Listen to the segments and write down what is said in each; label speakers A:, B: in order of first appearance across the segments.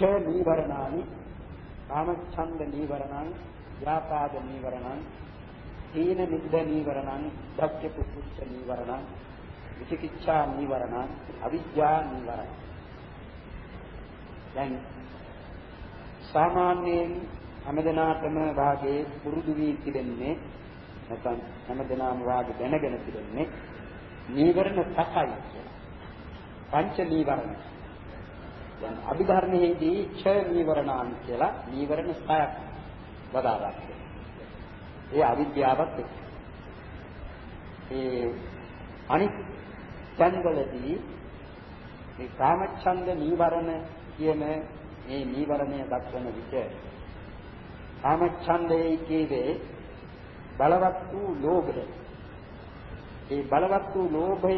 A: ඡ නීවරණානි කාමච්ඡන්ද නීවරණං ව්‍යාපාද නීවරණං තීන නිද්ද නීවරණං ධක්ඛ පුච්ච නීවරණං විචිකිච්ඡා නීවරණං අවිජ්ජා නීවරණං දැන් සාමාන්‍යයෙන් හැමදෙනාටම වාගේ පුරුදු වී තිබෙන්නේ නැත්නම් හැමදෙනාම වාගේ දැනගෙන තිබෙන්නේ නීවරණ පහයි කියලා. පංච නීවරණ. දැන් අභිධර්මයේදී ඡ නීවරණාන් කියලා නීවරණ සයක් වදාරා ඒ අවිද්‍යාවත් එක්ක. ඒ අනිත් තැන්වලදී මේ කාමච්ඡන්ද නීවරණ කියන මේ නීවරණය දක්වන විට කාමච්ඡන්දයේ කීවේ බලවත් වූ ලෝභය. ඒ බලවත් වූ ලෝභය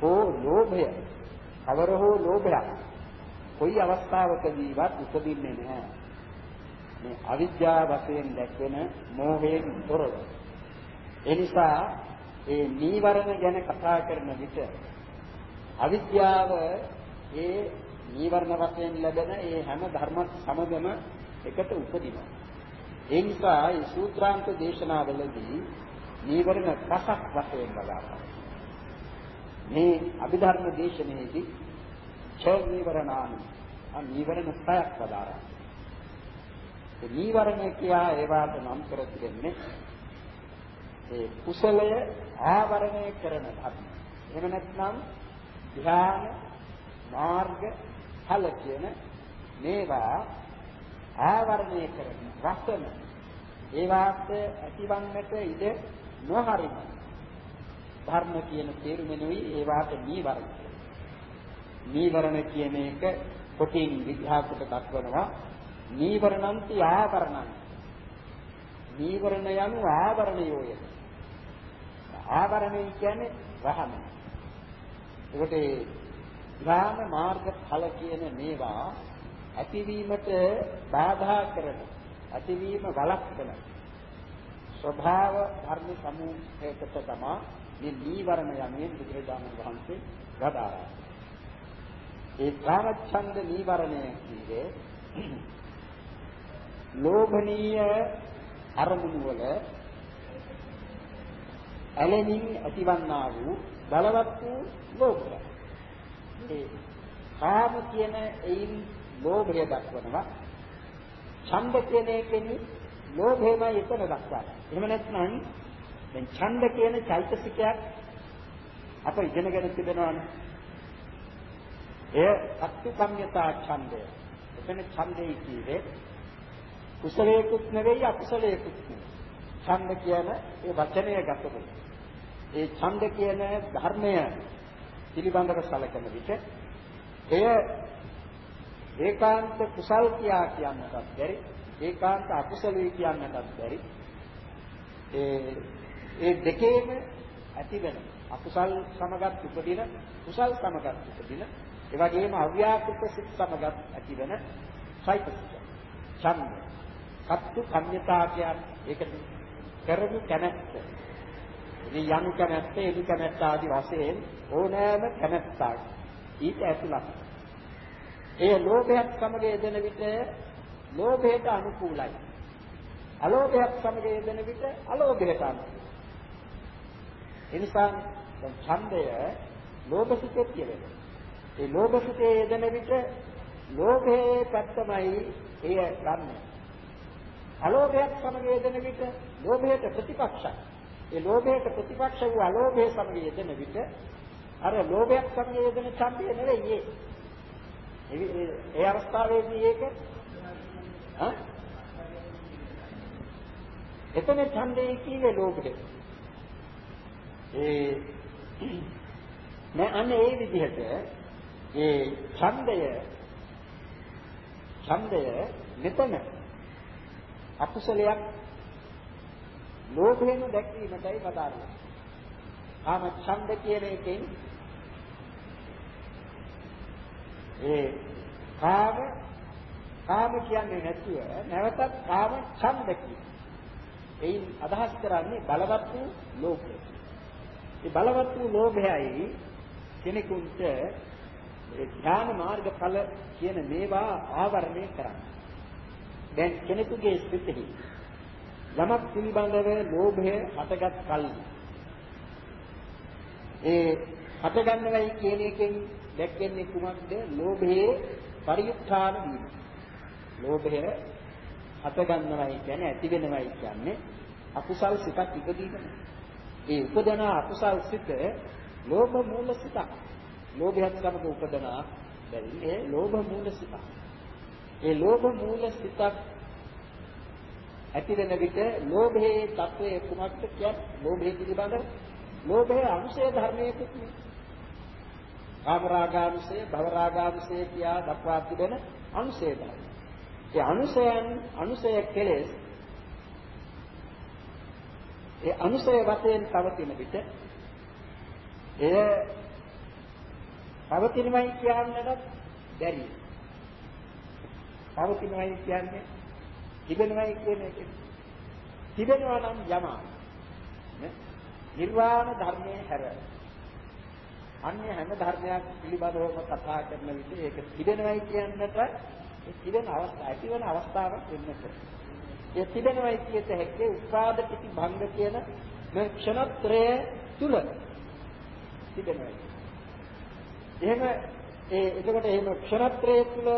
A: හෝ ලෝභය කවර හෝ ලෝභයක් කොයි අවස්ථාවකදීවත් උපදින්නේ නැහැ. මේ අවිද්‍යාව වශයෙන් දැක්වෙන මෝහයෙන් තොරව. ඒ නිසා ඒ නීවරණ ගැන කතා කරන විට අවිද්‍යාව ඒ නීවරණ වශයෙන් ලැබෙන ඒ හැම ධර්ම සමගම එකට උපදිනවා. ඒ නිසා මේ සූත්‍රාන්ත දේශනාවලදී නීවරණ පහක් වශයෙන් බලාපොරොත්තු මේ අභිධර්ම දේශනාවේදී ඡ නීවරණානි අ නීවරණ සයක් පදාරා. ඒ නීවරණ කියා ඒවාට නම් කර තිබෙන්නේ ඒ කුසලය ආවරණය කරන ධර්ම. එහෙම නැත්නම් ධ්‍යාන මාර්ග ඵල කියන මේවා ආවරණය කරන රසන ඒවාත් ඇතිවන්නට ඉඩ නොහරින ධර්ම කියන තේරුමෙනුයි ඒවාට නීවරණ නීවරණ කියන එක කොටින් විග්‍රහ කොට දක්වනවා නීවරණන්ති ආවරණං. නීවරණ යනු ආවරණයෝය. ආවරණය කියන්නේ වහන ඒකට ඥාන මාර්ග ඵල කියන මේවා ඇතිවීමට බාධා කරන ඇතිවීම වළක්වන ස්වභාව ධර්ම සමූහයකට තමයි මේ නීවරණ යන්නේ බුදුරජාණන් වහන්සේ වදාරා. ඒ කාමච්ඡන්ද නීවරණය කියන්නේ ලෝභනීය අරමුණු වල ඇලෙමින් ඇතිවන්නා වූ බලවත් වූ ලෝභය. ඒ කාම කියන එයින් ලෝභය දක්වනවා. ඡන්ද කියන එකෙන් ලෝභයමයි එතන දක්වන්නේ. එහෙම නැත්නම් දැන් ඡන්ද කියන චෛතසිකයක් අප ඉගෙනගෙන තිබෙනවානේ. එය අත්කම්යතා ඡන්දය. එතන ඡන්දේ කියන්නේ කුසලයේකුත් නෙවෙයි අකුසලයේකුත් නෙවෙයි. ඡන්ද කියන ඒ වචනය ගතකොට ඒ ඡන්ද කියන ධර්මය පිළිබඳව සැලකෙන විට එය ඒකාන්ත කුසල් කියා කියන්නටත් බැරි ඒකාන්ත අකුසලී කියන්නටත් බැරි ඒ ඒ දෙකේම ඇති වෙන අකුසල් සමගත් උපදින කුසල් සමගත් උපදින ඒ වගේම අව්‍යාකෘත සිත් සමගත් ඇති වෙන චෛතසික ඡන්ද සත්තු කම්යතා කියන්නේ ඒකට කරමු කැමැත්ත ඉතින් යම් කැමැත්ත එළි කැමැත්ත ආදී වශයෙන් ඕනෑම කැමැත්තක් ඊට ඇතුළත් ඒ ලෝභයත් සමග යෙදෙන විට ලෝභයට අනුකූලයි. අලෝභයත් සමග යෙදෙන විට අලෝභයට අනුකූලයි. එනිසා දැන් ඡන්දය ලෝභසිතේ කියවෙනවා. ඒ ලෝභසිතේ යෙදෙන විට ලෝභයේ පැත්තමයි එය ගන්න. අලෝභයත් සමග යෙදෙන විට ලෝභයට ප්‍රතිපක්ෂයි. ඒ ලෝභයට ප්‍රතිපක්ෂ වූ අලෝභය සමග යෙදෙන විට අර ලෝභයත් සමග යෙදෙන ඡන්දය නෙවෙයි ඒ ඒ අවස්ථාවේදී ඒක ඈ එතන ඡන්දේ කීවේ ලෝභය ඒ නෑ අන්න ඒ විදිහට ඒ ඡන්දය ඡන්දය මෙතන අකුසලයක් ලෝභයෙන් දැක්වීමටයි පදාරන්නේ. ආම ඡන්ද කියන එකෙන් ඒ කාම කාම කියන්නේ නැතුව නැවතත් කාම ඡන්ද කියන. එයින් අදහස් කරන්නේ බලවත් වූ ලෝභය. ඒ බලවත් වූ ලෝභයයි කෙනෙකුට ඒ ඥාන මාර්ගඵල කියන මේවා ආවරණය කරන්නේ. දැන් කෙනෙකුගේ සිතෙහි යමක් පිළිබඳව ලෝභය හටගත් කල්හි ඒ හටගන්නවයි කියන එකෙන් දැක්වෙන්නේ කුමක්ද? ලෝභයේ පරිඋත්ථාන වීම. ලෝභය හටගන්නවයි කියන්නේ ඇති වෙනවයි කියන්නේ අකුසල් සිතක් ඉපදීම. ඒ උපදන අකුසල් සිත ලෝභ මූල සිතක්. ලෝභයත් සමග උපදන බැරි ඒ ලෝභ මූල සිතක්. ඒ ලෝභ මූල සිතක් ඇති වෙන විට ලෝභයේ తත්වය කුමක්ද කියන්නේ? ලෝභය පිළිබඳ ලෝභයේ අංශය ධර්මයකුත් නේ. කාමරාගාංශය, භවරාගාංශය කියා දක්වා තිබෙන අංශය ධර්ම. ඒ අනුසයන් අනුසය කෙලෙස් ඒ අනුසය වශයෙන් පවතින විට එය පවතිනවයි කියන්නට බැරි. පවතිනවයි කියන්නේ තිබෙනවයි කියන එක. තිබෙනවා නම් යමා නිර්වාණ ධර්මයේ හැර අන්‍ය හැම ධර්මයක් පිළිබඳවම කතා කරන විට ඒක තිබෙනවයි කියන්නට ඒ තිබෙන අවස්ථාව ඇතිවන අවස්ථාවක් වෙන්නට. ඒ තිබෙනවයි කියත හැකේ උපාද පිටි භංග කියන මේ ක්ෂණත්‍රය තුල තිබෙනවයි. එහෙම ඒ එතකොට එහෙම ක්ෂණත්‍රය තුල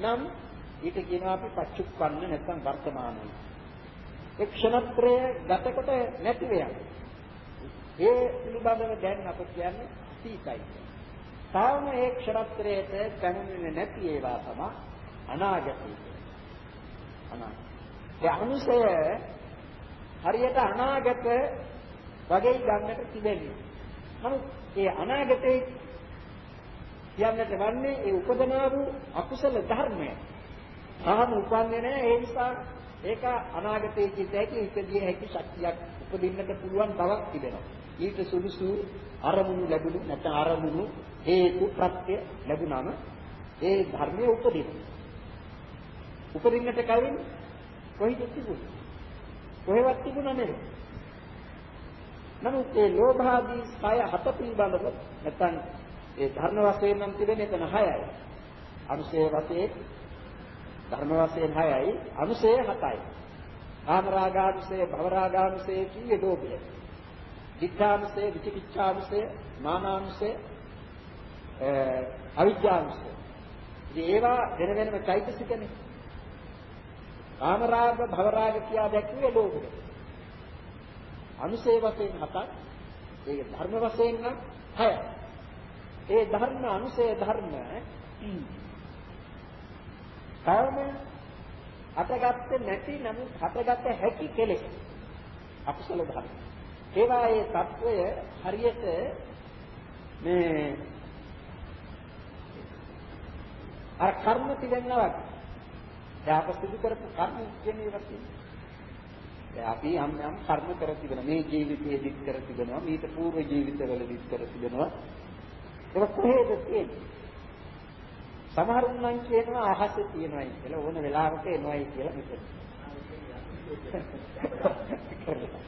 A: නම් ඊට කියනවා අපි පච්චුප්පන්න නැත්නම් වර්තමානයි. ඒ ක්ෂණත්‍රය ගතකොට නැති වෙනවා. ඒ පිළිබඳව දැන් අප කියන්නේ සීතයි. තාම ඒ ක්ෂණත්‍රයට පැමිණෙන්නේ නැති ඒවා තමයි අනාගතය. අනාගත. ඒ අනුසය හරියට අනාගත වගේ ගන්නට තිබෙන්නේ. නමුත් ඒ අනාගතේ කියන්නට වන්නේ ඒ උපදනා වූ අකුසල ධර්මය. තාම උපන්නේ නැහැ ඒ නිසා ඒක අනාගතයේ සිට හැකි ඉපදිය හැකි ශක්තියක් උපදින්නට පුළුවන් බවක් තිබෙනවා. ඊට සුදුසු අරමුණු ලැබුණු නැත්නම් අරමුණු හේතු ප්‍රත්‍ය ලැබුණාම ඒ ධර්මයේ උපදින. උපදින්නට කලින් කොහිද තිබුණේ? කොහෙවත් තිබුණා නෙවෙයි. නමුත් ඒ ලෝභාදී සය හත පිළිබඳව නැත්නම් ඒ ධර්ම වශයෙන් නම් තිබෙන එතන 6යි. අනුශය වශයෙන් ධර්ම වශයෙන් 6යි අනුශය 7යි. කාමරාගානුශය භවරාගානුශය කියේ ලෝභය. දිඨානුශය විචිකිච්ඡානුශය මානානුශය අවිජ්ජානුශය. ඉතින් ඒවා වෙන වෙනම চৈতසිකනේ. කාමරාග භවරාග කියා දැක්ුවේ ලෝභය. අනුසේ වශයෙන් හතක් ඒක ධර්ම වශයෙන් නම් හයයි ඒ ධර්ම අනුසය ධර්ම කර්ම අතගත්තේ නැති නමුත් හටගත හැකි කෙලෙස්. අකුසල ධර්ම. ඒවා ඒ తত্ত্বය හරියට මේ අර කර්ම තිබෙනවා දැන් අප සිදු කරපු කර්ම කියන්නේ ඒවා දැන් අපි යම් යම් කර්ම කර තිබෙනවා. මේ ජීවිතයේදීත් කර තිබෙනවා. මීට పూర్ව ජීවිතවලදීත් කර තිබෙනවා. ඒක කොහේද තියෙන්නේ? සමහරුන් නම් කියනවා අහසේ තියෙනවායි කියලා ඕන වෙලාවක එනවායි කියලා මෙතන.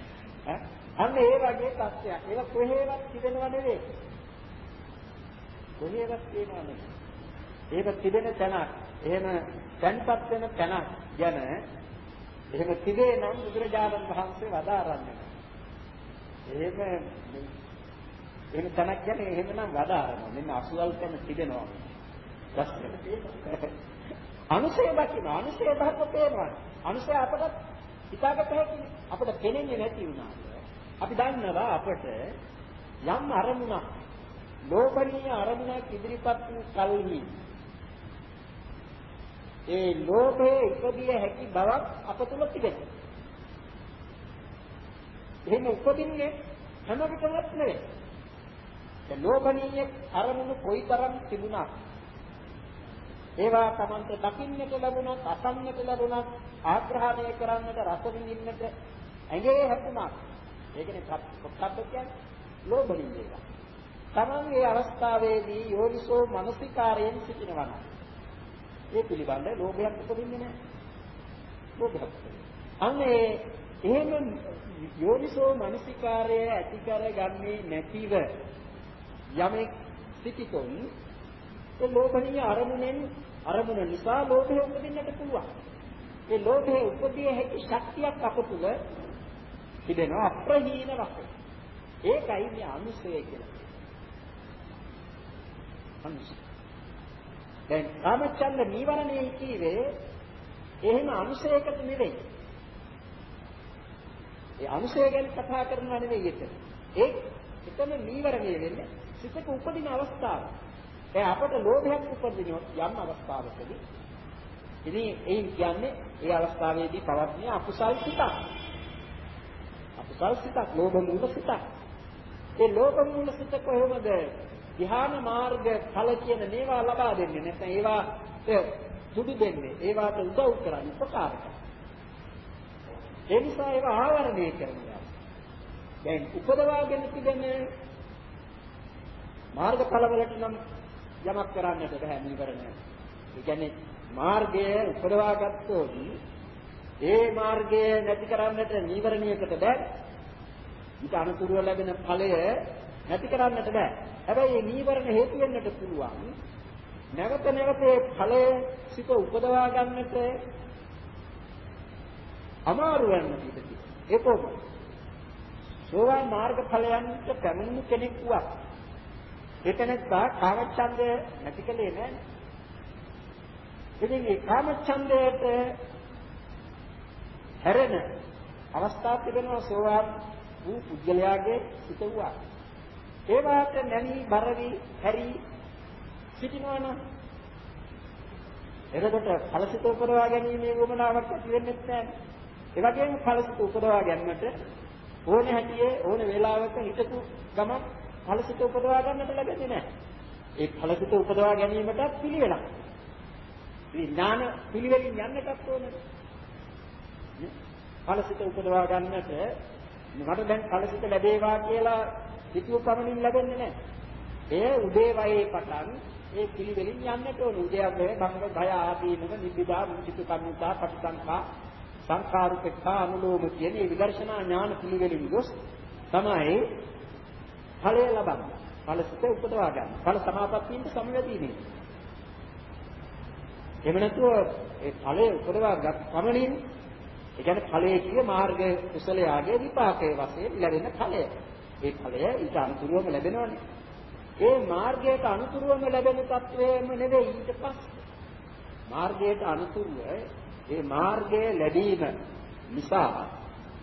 A: අන්න ඒ වගේ තත්ත්වයක්. ඒක කොහේවත් තිබෙනව නෙවෙයි. කොහේවත් තියෙනව නෙවෙයි. ඒක තිබෙන තැනක්. එහෙම තැන්පත් වෙන තැනක් ගැන එහෙම තිබේ නම් බුදුරජාණන් වහන්සේ වදාරන්නේ. එහෙම එහෙම තැනක් ගැන එහෙමනම් වදාරනවා. මෙන්න අසුවල් තැන තිබෙනවා. අනුසය දකින්න අනුසය ධර්ම පේනවා. අනුසය අපට හිතාගත හැකි අපිට පෙනෙන්නේ නැති වුණා. අපි දන්නවා අපට යම් අරමුණක් ලෝභණීය අරමුණක් ඉදිරිපත් වූ කල්හි ඒ ලෝභයේ ඉපදිය හැකි බවක් අප තුල තිබෙනවා. එහෙම උපදින්නේ හැම විටමත් නෙවෙයි. ඒ ලෝභණීය අරමුණු කොයිතරම් තිබුණා ඒවා Tamante දකින්නට ලැබුණත් අසන්නට ලැබුණත් ආග්‍රහණය කරන්නට රස විඳින්නට ඇඟේ හැපුණා. ඒකනේ සත්‍ය කියන්නේ ලෝභණිය එක. Taman මේ අවස්ථාවේදී යෝනිසෝ මනසිකාරයෙන් සිටිනවා නම් ඒ පිළිබඳ ලෝභයක් උපදින්නේ නැහැ. ලෝභයක්. අනේ එහෙම යෝනිසෝ මනසිකාරය ඇති කරගන්නේ නැතිව යමෙක් සිටිතොත් ඒ ලෝභණීය අරමුණෙන් අරමුණ නිසා ලෝභය උපදින්නට පුළුවන්. ඒ ලෝභය උපදිය හැකි ශක්තියක් අප තුළ තිබෙනවා අප්‍රහීන වශයෙන්. ඒකයි මේ අනුසය කියලා. අනුසය. දැන් කාමච්ඡන්ද නීවරණයේ කීවේ එහෙම අනුසයකට නෙවෙයි. ඒ අනුසය ගැන කතා කරනවා නෙවෙයි එතන. ඒ එතන නීවරණය වෙන්නේ සිතක උපදින අවස්ථාව. ඒ අපට ලෝභයක් උපදින යම් අවස්ථාවකදී ඉතින් ඒ කියන්නේ ඒ අවස්ථාවේදී පවත්නේ අකුසල් සිතක්. අකුසල් සිතක්, ලෝභ මූල සිතක්. ඒ ලෝභ මූල සිත කොහොමද ධ්‍යාන මාර්ග ඵල කියන මේවා ලබා දෙන්නේ නැත්නම් ඒවා දුඩු දෙන්නේ ඒවාට උදව් කරන්නේ උපකාර කරන්නේ ඒ නිසා ඒවා ආවරණය කරනවා. දැන් උපදවාගෙන තිබෙන මාර්ගඵල වලට නම් යමක් කරන්නට බෑ නිවරණ. ඒ කියන්නේ මාර්ගය උපදවා ගත්තොත් ඒ මාර්ගය නැති කරන්නට නීවරණයකට බෑ. ඊට අනුතුරුව ලැබෙන ඵලය නැති කරන්නට බෑ. හැබැයි මේ නීවරණ හේතු වෙන්නට පුළුවන්. නැවත නැවත ඵලය සිත උපදවා ගන්නට අමාරු වෙන විදිහට ඒ කොහොමද? සෝවාන් මාර්ග ඵලයන්ට පැමිණි කෙනෙක් වුණා එතනත්තා කාමච්ඡන්දය නැති කලේ නෑ. ඉතින් මේ කාමච්ඡන්දයට හැරෙන අවස්ථා තිබෙනවා සෝවාන් වූ පුද්ගලයාගේ සිත වුණා ඒ වාට නැමී බරවි හැරි සිටිනවා නම් එතකොට ඵලසිත උපදවා ගැනීමේ වමනාවක් ඇති වෙන්නේ නැහැ. ඒ වගේම ඵලසිත උපදවා ගැනීමට ඕනේ හැටියේ ඕනේ වේලාවක හිතපු ගමන් ඵලසිත උපදවා ගන්නට ලැබෙන්නේ නැහැ. ඒ ඵලසිත උපදවා ගැනීමට පිළිවෙලක්. ඉතින් ඥාන පිළිවෙලින් යන්නටත් ඕනේ. ඵලසිත උපදවා ගන්නට මට දැන් ඵලසිත ලැබේවා කියලා හිතුව පමණින් ලැබෙන්නේ නැහැ. ඒ උදේ වයේ පටන් ඒ පිළිවෙලින් යන්නට ඕන. උදයන්ගේ භංග භය ආදීනව නිබ්බිදා මුචිත කම්මිතා පටිසංඛා සංඛාරුපේක්ඛා අනුලෝම කියන මේ විදර්ශනා ඥාන පිළිවෙලින් ගොස් තමයි ඵලය ලබන්නේ. ඵලසිත උපදවා ගන්න. ඵල සමාපත්තියට සමවැදීනේ. එහෙම නැතුව ඒ ඵලය උපදවා ගත් පමණින් ඒ කියන්නේ ඵලයේ කිය මාර්ග කුසලයාගේ විපාකයේ වශයෙන් ලැබෙන ඵලය. ඒ ඵලය ඊට අනුතුරුවම ලැබෙනවනේ. ඒ මාර්ගයට අනුතුරුවම ලැබෙන තත්වයම නෙවෙයි ඊට පස්සේ. මාර්ගයට අනුතුරුව ඒ මාර්ගය ලැබීම නිසා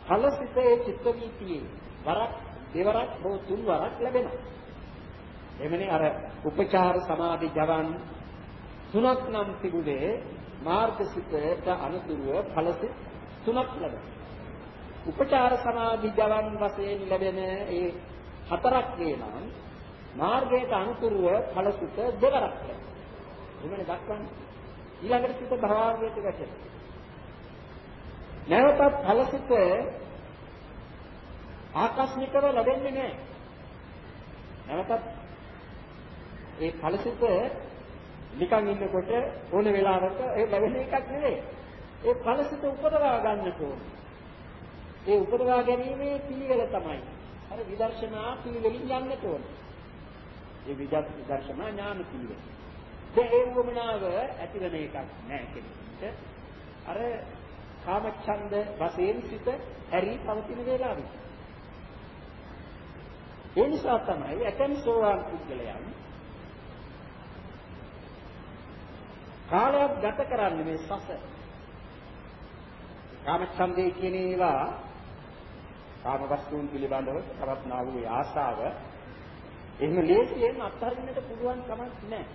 A: ඵලසිතේ චිත්ත වීතියේ වරක් දෙවරක් හෝ තුන් වරක් ලැබෙනවා. එමනේ අර උපචාර සමාධි ජවන් තුනක් නම් තිබුණේ මාර්ගසිතට අනුතුරුව ඵලසිත තුනක් ලැබෙනවා. උපචාර සමාධි ජවන් වශයෙන් ලැබෙන ඒ හතරක් වේනම් මාර්ගයට අනුතුරුව ඵලසුත දෙවරක් එමනේ දක්වන්නේ. ඊළඟට සිත භාවයට වැටෙන නැවතත් ඵලසුත ආකස්මිකව ලැබෙන්නේ නැහැ. නැවතත් ඒ ඵලසුත නිකන් ඉන්නකොට ඕන වෙලාවක ඒ ලැබෙන එකක් නෙවෙයි. ඒ ඵලසුත උපදවා ගන්නට ඕනේ. ඒ උපදවා ගැනීමේ පිළිවෙල තමයි. අර විදර්ශනා පිළිවෙලින් යන්නට ඕන. ඒ විදර්ශනා ඥාන පිළිවෙල. ඒ වමනාව ඇතිවන එකක් නෑ කෙනෙකුට. අර කාමච්ඡන්ද වශයෙන් සිට ඇරි පවතින වේලාවෙ. ඒ නිසා තමයි ඇතන් සෝවාන් පුද්ගලයන් කාලයක් ගත කරන්නේ මේ සසර. කාමච්ඡන්දේ කියන ඒවා කාම වස්තුන් පිළිබඳව පවත්නා වූ ආශාව එහෙම ලේසියෙන් අත්හරින්නට පුළුවන් කමක් නැහැ.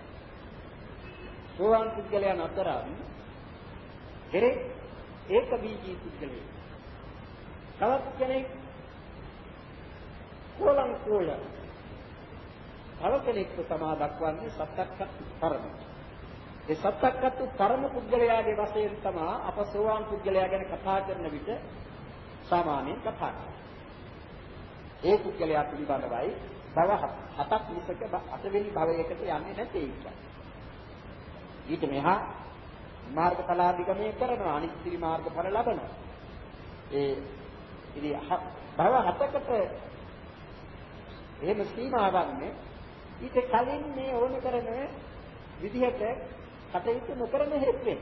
A: සෝවාන් පුද්ගලයන් අතර කෙරේ ඒක බීජී පුද්ගලයෙක්. තවත් කෙනෙක් කොලං කෝල. තව කෙනෙක්ව තමා දක්වන්නේ සත්‍යක්කත් පරම. ඒ සත්‍යක්කත් පරම පුද්ගලයාගේ වශයෙන් තමා අප සෝවාන් පුද්ගලයා ගැන කතා කරන විට සාමාන්‍යයෙන් කතා කරන්නේ. ඒ පුද්ගලයා පිළිබඳවයි භව හතක් මිසක අටවෙනි භවයකට යන්නේ නැtei කියන්නේ. ඊට මෙහා මාර්ගඵලාධිගමනය කරනවා අනිත්‍ය මාර්ගඵල ලබනවා. ඒ ඉතින් භව හතකට එහෙම සීමාවක් නේ. ඊට කලින් මේ ඕන කරන විදිහට කටයුතු නොකරන හේතු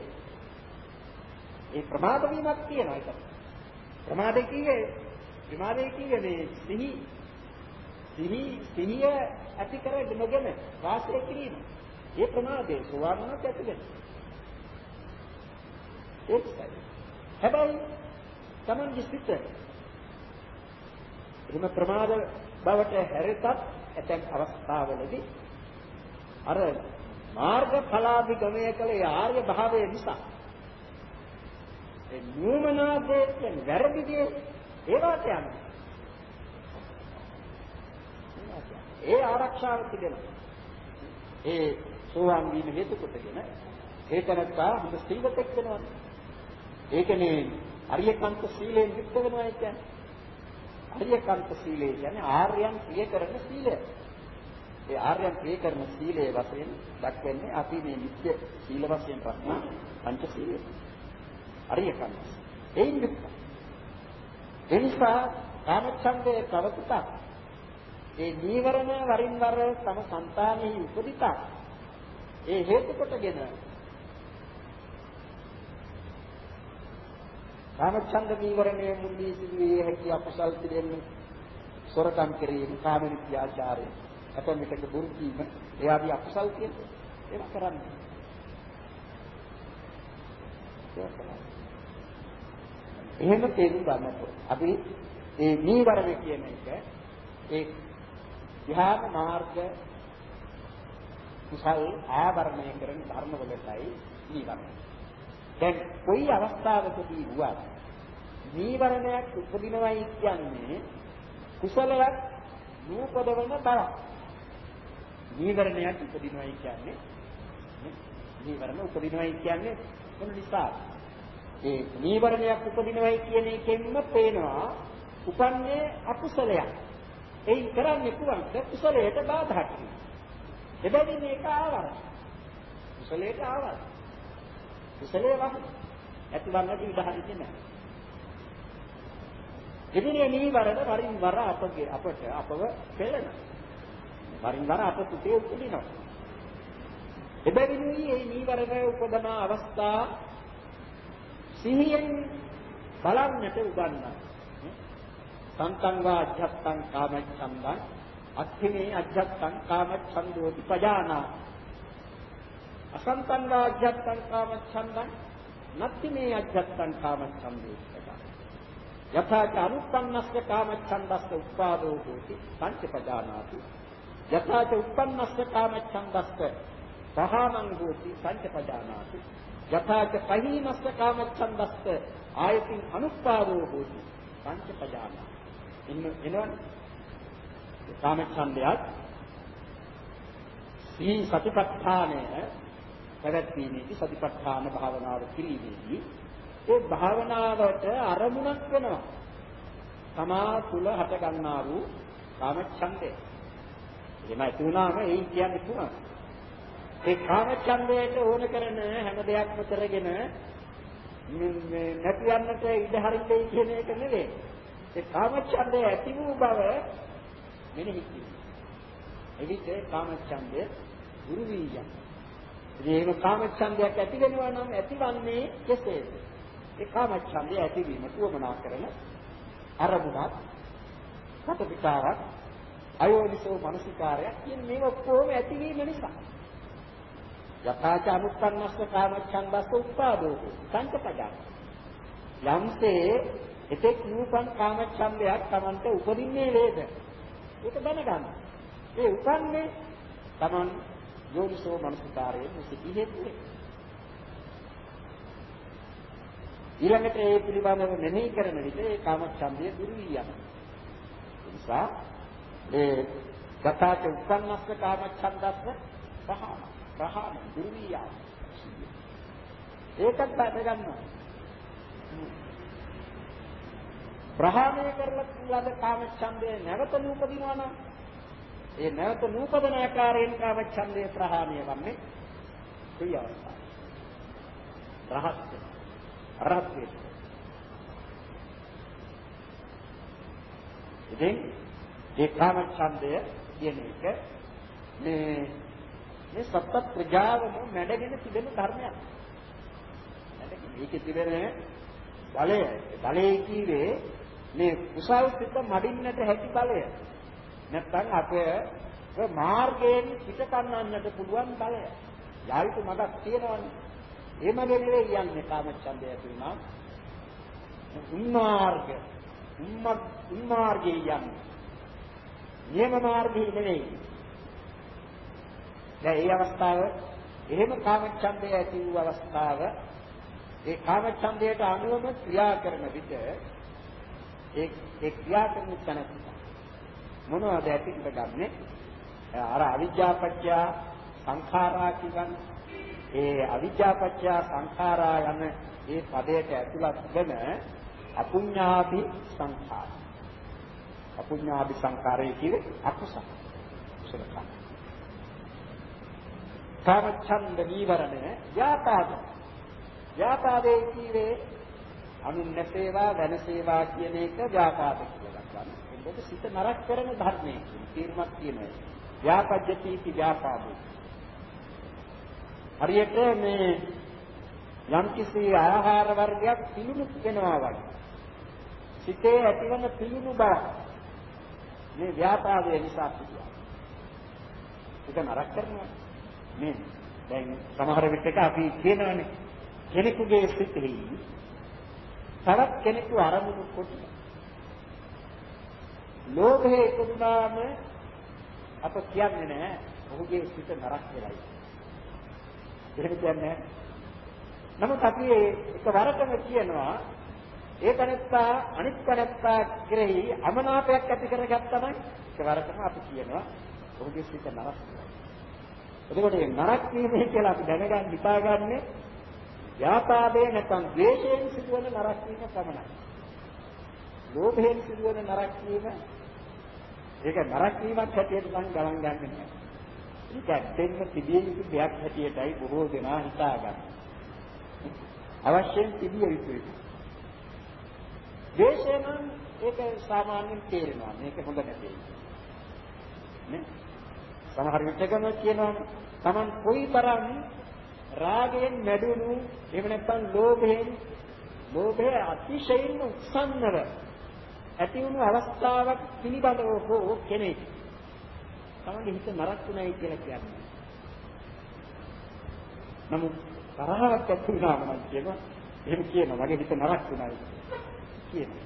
A: ඒ ප්‍රමාද වීමක් තියෙනවා ඒක. ප්‍රමාදේ කියේ ප්‍රමාදේ කියේ මේ සිහි සිහි සිහිය ඇති කරගෙන වාසය කිරීම. ඒ ප්‍රමාදේ සුවර්ණක ඇතිවෙන. ඒකයි. හැබැයි Taman සිත එහෙම ප්‍රමාද බවට හැරෙතත් ඇතැම් අවස්ථාවලදී අර මාර්ග ඵලාභිගමය කළ ආර්ය භාවයේ නිසා ඒ නුමනාදේ වැරදිදී ඒවට යන්නේ. ඒ ආරක්ෂාව තිබෙනවා. ඒ සෝවාන් වීම හේතු කොටගෙන ඒතනත්තා හොඳ සීලතෙක් වෙනවා. ඒකනේ අරියකන්ත සීලයෙන් යුක්ත වෙනවා කියන්නේ. අරියකන්ත සීලය කියන්නේ ආර්යයන් ප්‍රිය කරන සීලය. ඒ ආර්යයන් ප්‍රිය කරන සීලයේ වශයෙන් දක්වන්නේ අපි මේ නිත්‍ය සීල වශයෙන් රැකන පංච සීලය. අරියකන්ත. එයින් යුක්ත. එනිසා කාමච්ඡන්දේ ප්‍රවෘත්ත ඒ නීවරණ වරින් වර තම సంతානෙහි උපදිතා ඒ හේතු කොටගෙන කාමච්ඡන්ද නීවරණය මුල්ලී සිදුවේ හැකි අකුසල් පිළිෙන්නේ සොරකම් කිරීම කාම විද්‍යාචාරය අපෙන් විතක දුරු කීම ඒ ආදී අකුසල් කියන්නේ ඒක කරන්නේ. එහෙම තේරුම් ගන්නකොට අපි ඒ නීවරණ කියන එක ඒ ධ්‍යාන මාර්ග කුසල් ආවරණය කරන ධර්ම වලටයි නීවරණ. දැන් කොයි අවස්ථාවකදී වුවත් නීවරණයක් උපදිනවයි කියන්නේ කුසලයක් නූපදවන බව. නීවරණයක් උපදිනවයි කියන්නේ නීවරණ උපදිනවයි කියන්නේ මොන නිසා? ඒ නීවරණයක් උපදිනවයි කියන එකෙන්ම පේනවා උපන්නේ අකුසලයක්. එයින් කරන්නේ කුවන්ට කුසලයට බාධා කිරීම. එබැවින් මේක ආවර. කුසලයට ආවර. කුසලයේ වහ ඇතිවන්නට ඉඩ හරින්නේ නැහැ. ඉදිරියේ නීවරණ වරින් වර අපගේ අපට අපව පෙළෙන. වරින් වර අප සිටේ උපදිනවා. එබැවින් මේ නීවරණ උපදන අවස්ථා සිහියෙන් බලන්නට උගන්වනවා. සන්තං වා අධ්‍යත්තං කාමච්ඡන්දං අත්ථිනේ අධ්‍යත්තං කාමච්ඡන්දෝති පජානා අසන්තං වා අධ්‍යත්තං කාමච්ඡන්දං නත්ථිනේ අධ්‍යත්තං කාමච්ඡන්දෝති පජානා යථා ච අනුප්පන්නස්ස කාමච්ඡන්දස්ස උපාදෝ හෝති පංච පජානාති. යථා ච උප්පන්නස්ස කාමච්ඡන්දස්ස පහානං හෝති පංච පජානාති. යථා ච පහීනස්ස කාමච්ඡන්දස්ස ආයතින් අනුපාදෝ හෝති පංච පජානාති එන්න එනවනේ. කාමච්ඡන්දයත් සී සතිපට්ඨානය පැවැත්වීමේදී සතිපට්ඨාන භාවනාව කිරීමේදී ඒ භාවනාවට අරමුණක් වෙනවා. තමා තුල හට ගන්නා වූ කාමච්ඡන්දය. එහෙම ඇති වුණාම ඒ කියන්නේ තුනක්. ඒ කාමච්ඡන්දයට ඕන කරන හැම දෙයක්ම කරගෙන මේ නැති යන්නට ඉඩ හරින්නේ කියන එක නෙවෙයි. ඒ කාමච්ඡන්දය ඇති වූ බව මෙනෙහි කිරීම. එවිට කාමච්ඡන්දය දුරු වී යනවා. ඉතින් මේ කාමච්ඡන්දයක් ඇති වෙනවා නම් ඇතිවන්නේ කෙසේද? ඒ කාමච්ඡන්දය ඇතිවීමට උවමනා කරන අරමුණක් සතපිතාවක් අයෝනිසෝ මනසිකාරයක් කියන මේ ඔක්කොම ඇතිවීම නිසා යථාච අනුප්පන්නස්ස කාමච්ඡන්දස්ස උපාදෝ සංකපජා යම්සේ එතෙක් නූපන් කාමච්ඡන්දයක් Tamante උපදින්නේ නේද? ඒක දැනගන්න. ඒ උපන්නේ Taman යෝනිසෝ මනසිකාරයේ මුසිතී හේතුවේ. ඊළඟට ඒ පිළිබඳව මෙනෙහි කරන විට ඒ කාමච්ඡන්දය දුරු වී යනවා. ඒ නිසා ඒ ගතාච උපන්නස්ස කාමච්ඡන්දස්ස පහන පහන දුරු වී යනවා. ඒකත් දැනගන්නවා. ප්‍රහාණය කරලා ලද කාමච්ඡන්දය නැවත නූපදිනවා නම් ඒ නැවත නූපදන ආකාරයෙන් කාමච්ඡන්දය ප්‍රහාණය වන්නේ කොයි අවස්ථාවද? රහත් රහත් වේ. ඉතින් ඒ කාමච්ඡන්දය කියන එක මේ මේ සත්‍ය ප්‍රජාවම මැඩගෙන තිබෙන ධර්මයක්. මේකේ තිබෙන බලය බලය කීවේ මේ කුසල් සිත මඩින්නට හැකි බලය. නැත්නම් අපේ මාර්ගයෙන් පිට කන්නන්නට පුළුවන් බලය. යාවිත මඩක් තියෙනවනේ. ඒ මගේ නෙවෙයි යන්නේ කාමච්ඡන්දය කියනවා. උන්මාර්ග උන්මාර්ගයේ යන්නේ. නියම මාර්ගයේ නෙවෙයි. දැන් මේ අවස්ථාව එහෙම කාමච්ඡන්දය ඇති වූ අවස්ථාව ඒ කාමච්ඡන්දයට අනුවම ක්‍රියා කරන විට ඒ ඒ ක්‍රියා කරන තැන මොනවද ඇති කරගන්නේ අර අවිජ්ජාපච්චය සංඛාරා කියන්නේ ඒ අවිජ්ජාපච්චය සංඛාරා යන ඒ පදයට ඇතුළත් වෙන අපුඤ්ඤාපි සංඛාර. අපුඤ්ඤාපි සංඛාරය කියන්නේ අකුසල. කුසල කර්ම. කාමච්ඡන්ද නීවරණ ව්‍යාපාද ව්‍යාපාදේ කීවේ අනුන් නැසේවා වෙනසේවා කියන එක ව්‍යාපාද කියලා ගන්න. ඒක සිත නරක කරන ධර්මයේ තීරමක් තියෙනවා. ව්‍යාපජ්ජති इति ව්‍යාපාදේ. හරියට මේ යම්කිසි ආහාර වර්ගයක් පිළිණු වෙනවා වගේ. සිතේ ඇතිවන පිළිණු බව මේ ව්‍යාපාදයේ නිසා සිදුවා. ඒක නරක කරනවා. මේ දැන් සමහර විටක අපි කියනවානේ කෙනෙකුගේ සිතෙහි තවත් කෙනෙකු අරමුණු කොට ලෝභයේ ඉපදුනාම අප කියන්නේ නැහැ ඔහුගේ සිත නරක වෙලයි. එහෙම කියන්නේ නමුත් අපි එක වරකම කියනවා ඒ තනත්තා අනිත් තනත්තා කෙරෙහි අමනාපයක් ඇති කරගත්තා නම් ඒක වරකම අපි කියනවා ඔහුගේ සිත නරක වෙලයි. එතකොට මේ නරක වීමේ කියලා අපි දැනගන්න හිතාගන්නේ ව්‍යාපාදේ නැත්නම් ද්වේෂයෙන් සිදුවන නරක වීම පමණයි. ලෝභයෙන් සිදුවන නරක වීම ඒක නරක වීමක් හැටියට නම් ගණන් ගන්නෙ නෑ. ඒක ඇත්තෙන්ම තිබිය යුතු දෙයක් හැටියටයි බොහෝ දෙනා හිතාගන්නේ. අවශ්‍යයෙන් තිබිය යුතුයි. ද්වේෂය නම් ඒක සාමාන්‍යයෙන් තේරෙනවා. මේක හොඳ නැtei. නේ? සමහර විටකම කියනවා Taman කොයිතරම් රාගයෙන් නැඩුණු එහෙම නැත්නම් ලෝභයෙන් ලෝභය අතිශයින්ම උත්සන්නව ඇති වුණු අවස්ථාවක් පිළිබඳව හෝ කෙනෙක් තමන්ගේ හිත නරක වුණයි කියලා කියන්නේ. නමුත් තරහක් ඇති වුණාම නම් කියනවා එහෙම කියනවා මගේ හිත නරක වුණයි කියනවා.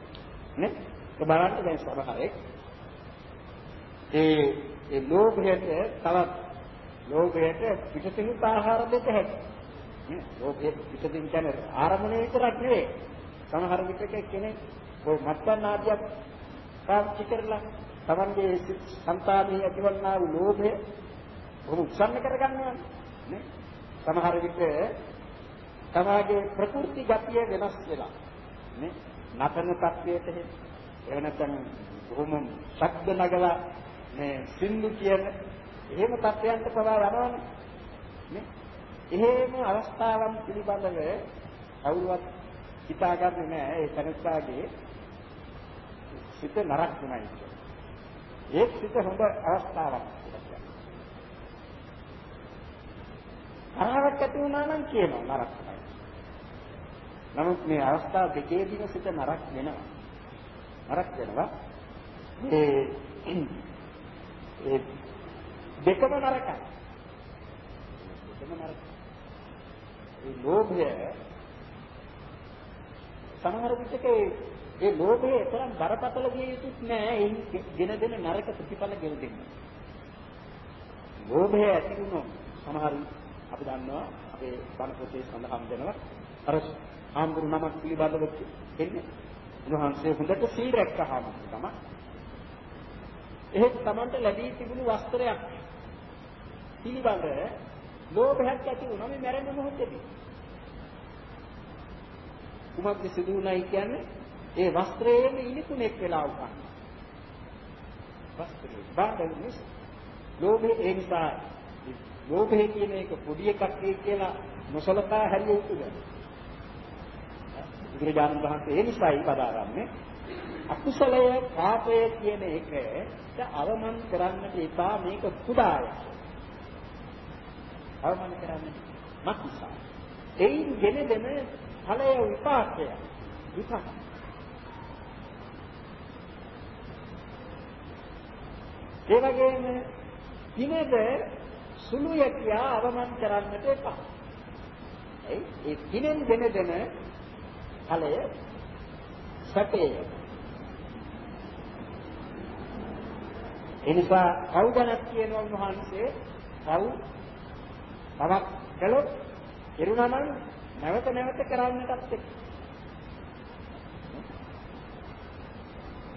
A: නේ? ඒ බලන්න දැන් සමහරෙක් ඒ ඒ ලෝභයට තවත් ලෝභයට පිටතින් ආහාර දෙක හැකියි. නේ? ලෝභයේ පිටතින් කියන්නේ ආරම්භණය විතරක් නෙවෙයි. සමහර විටක කෙනෙක් ඔය මත්පැන් ආදියක් පාවිච්චි කරලා Tamanගේ సంతානයේ ඇතිවන්නා වූ ලෝභය බොහොම උත්සන්න කරගන්නවා නේ සමහර විට තමාගේ ප්‍රකෘති ගතිය වෙනස් වෙලා නේ නතන තත්වයට එහෙම නැත්නම් බොහොම ශබ්ද නගලා මේ සින්දු කියන එහෙම තත්වයන්ට පවා යනවනේ නේ එහෙම අවස්ථාවන් පිළිබඳව කවුරුවත් හිතාගන්නේ නැහැ ඒ තනත්තාගේ සිත නරක වුණයි කියන්නේ. ඒ සිත හොඳ අවස්ථාවක් කියලා කියනවා. තරහක් ඇති වුණා නම් කියනවා නරක වුණයි. නමුත් මේ අවස්ථා දෙකේදීම සිත නරක වෙනවා. නරක වෙනවා. ඒ ඒ දෙකම නරකයි. දෙකම නරකයි. ඒ ලෝභය සමහර විටක ඒ ලෝභය තරම් බරපතල විය යුතුත් නෑ ඒ ගෙන දෙන නරක ප්‍රතිඵල ගෙන දෙන්න. ලෝභය ඇති වුණොත් සමහර අපි දන්නවා අපේ බණ පොතේ සඳහන් වෙනවා අර ආම්බුරු නමක් පිළිබඳව එන්නේ උන්වහන්සේ හොඳට සීල් රැක්කහම තමයි එහෙත් Tamanට ලැබී තිබුණු වස්ත්‍රයක් පිළිබඳ ලෝභයක් ඇති වුණා. මේ මැරෙන්න මොහොතේදී කුමක්ද සිදු වුණයි කියන්නේ? ඒ වස්ත්‍රයෙන් ඉනිකුණෙක් වෙලා උපන්. වස්ත්‍රය බාධන්නේ ලෝභය ඒ නිසා ලෝභය කියන එක පොඩි එකක් කියලා නොසලකා හැරිය යුතුද? බුදුරජාණන් වහන්සේ ඒ නිසායි පදාරන්නේ. අකුසලය පාපය කියන එකට අවමන් කරන්නට එපා මේක කුඩාය. අවමන් කරන්නේ මක්නිසා. එයින් ගෙන දෙන ඵලය විපාකය. විපාක. ඒ වගේම පිනද සුළු යකියා අවමන් කරන්නට එපා. ඒ ඒ පිනෙන් ගෙන දෙන ඵලය සැපේ. එනිසා කවුදනක් කියන වහන්සේ කවු තවක් කළොත් එරුණා නම් නැවත නැවත කරන්නටත් එක්ක.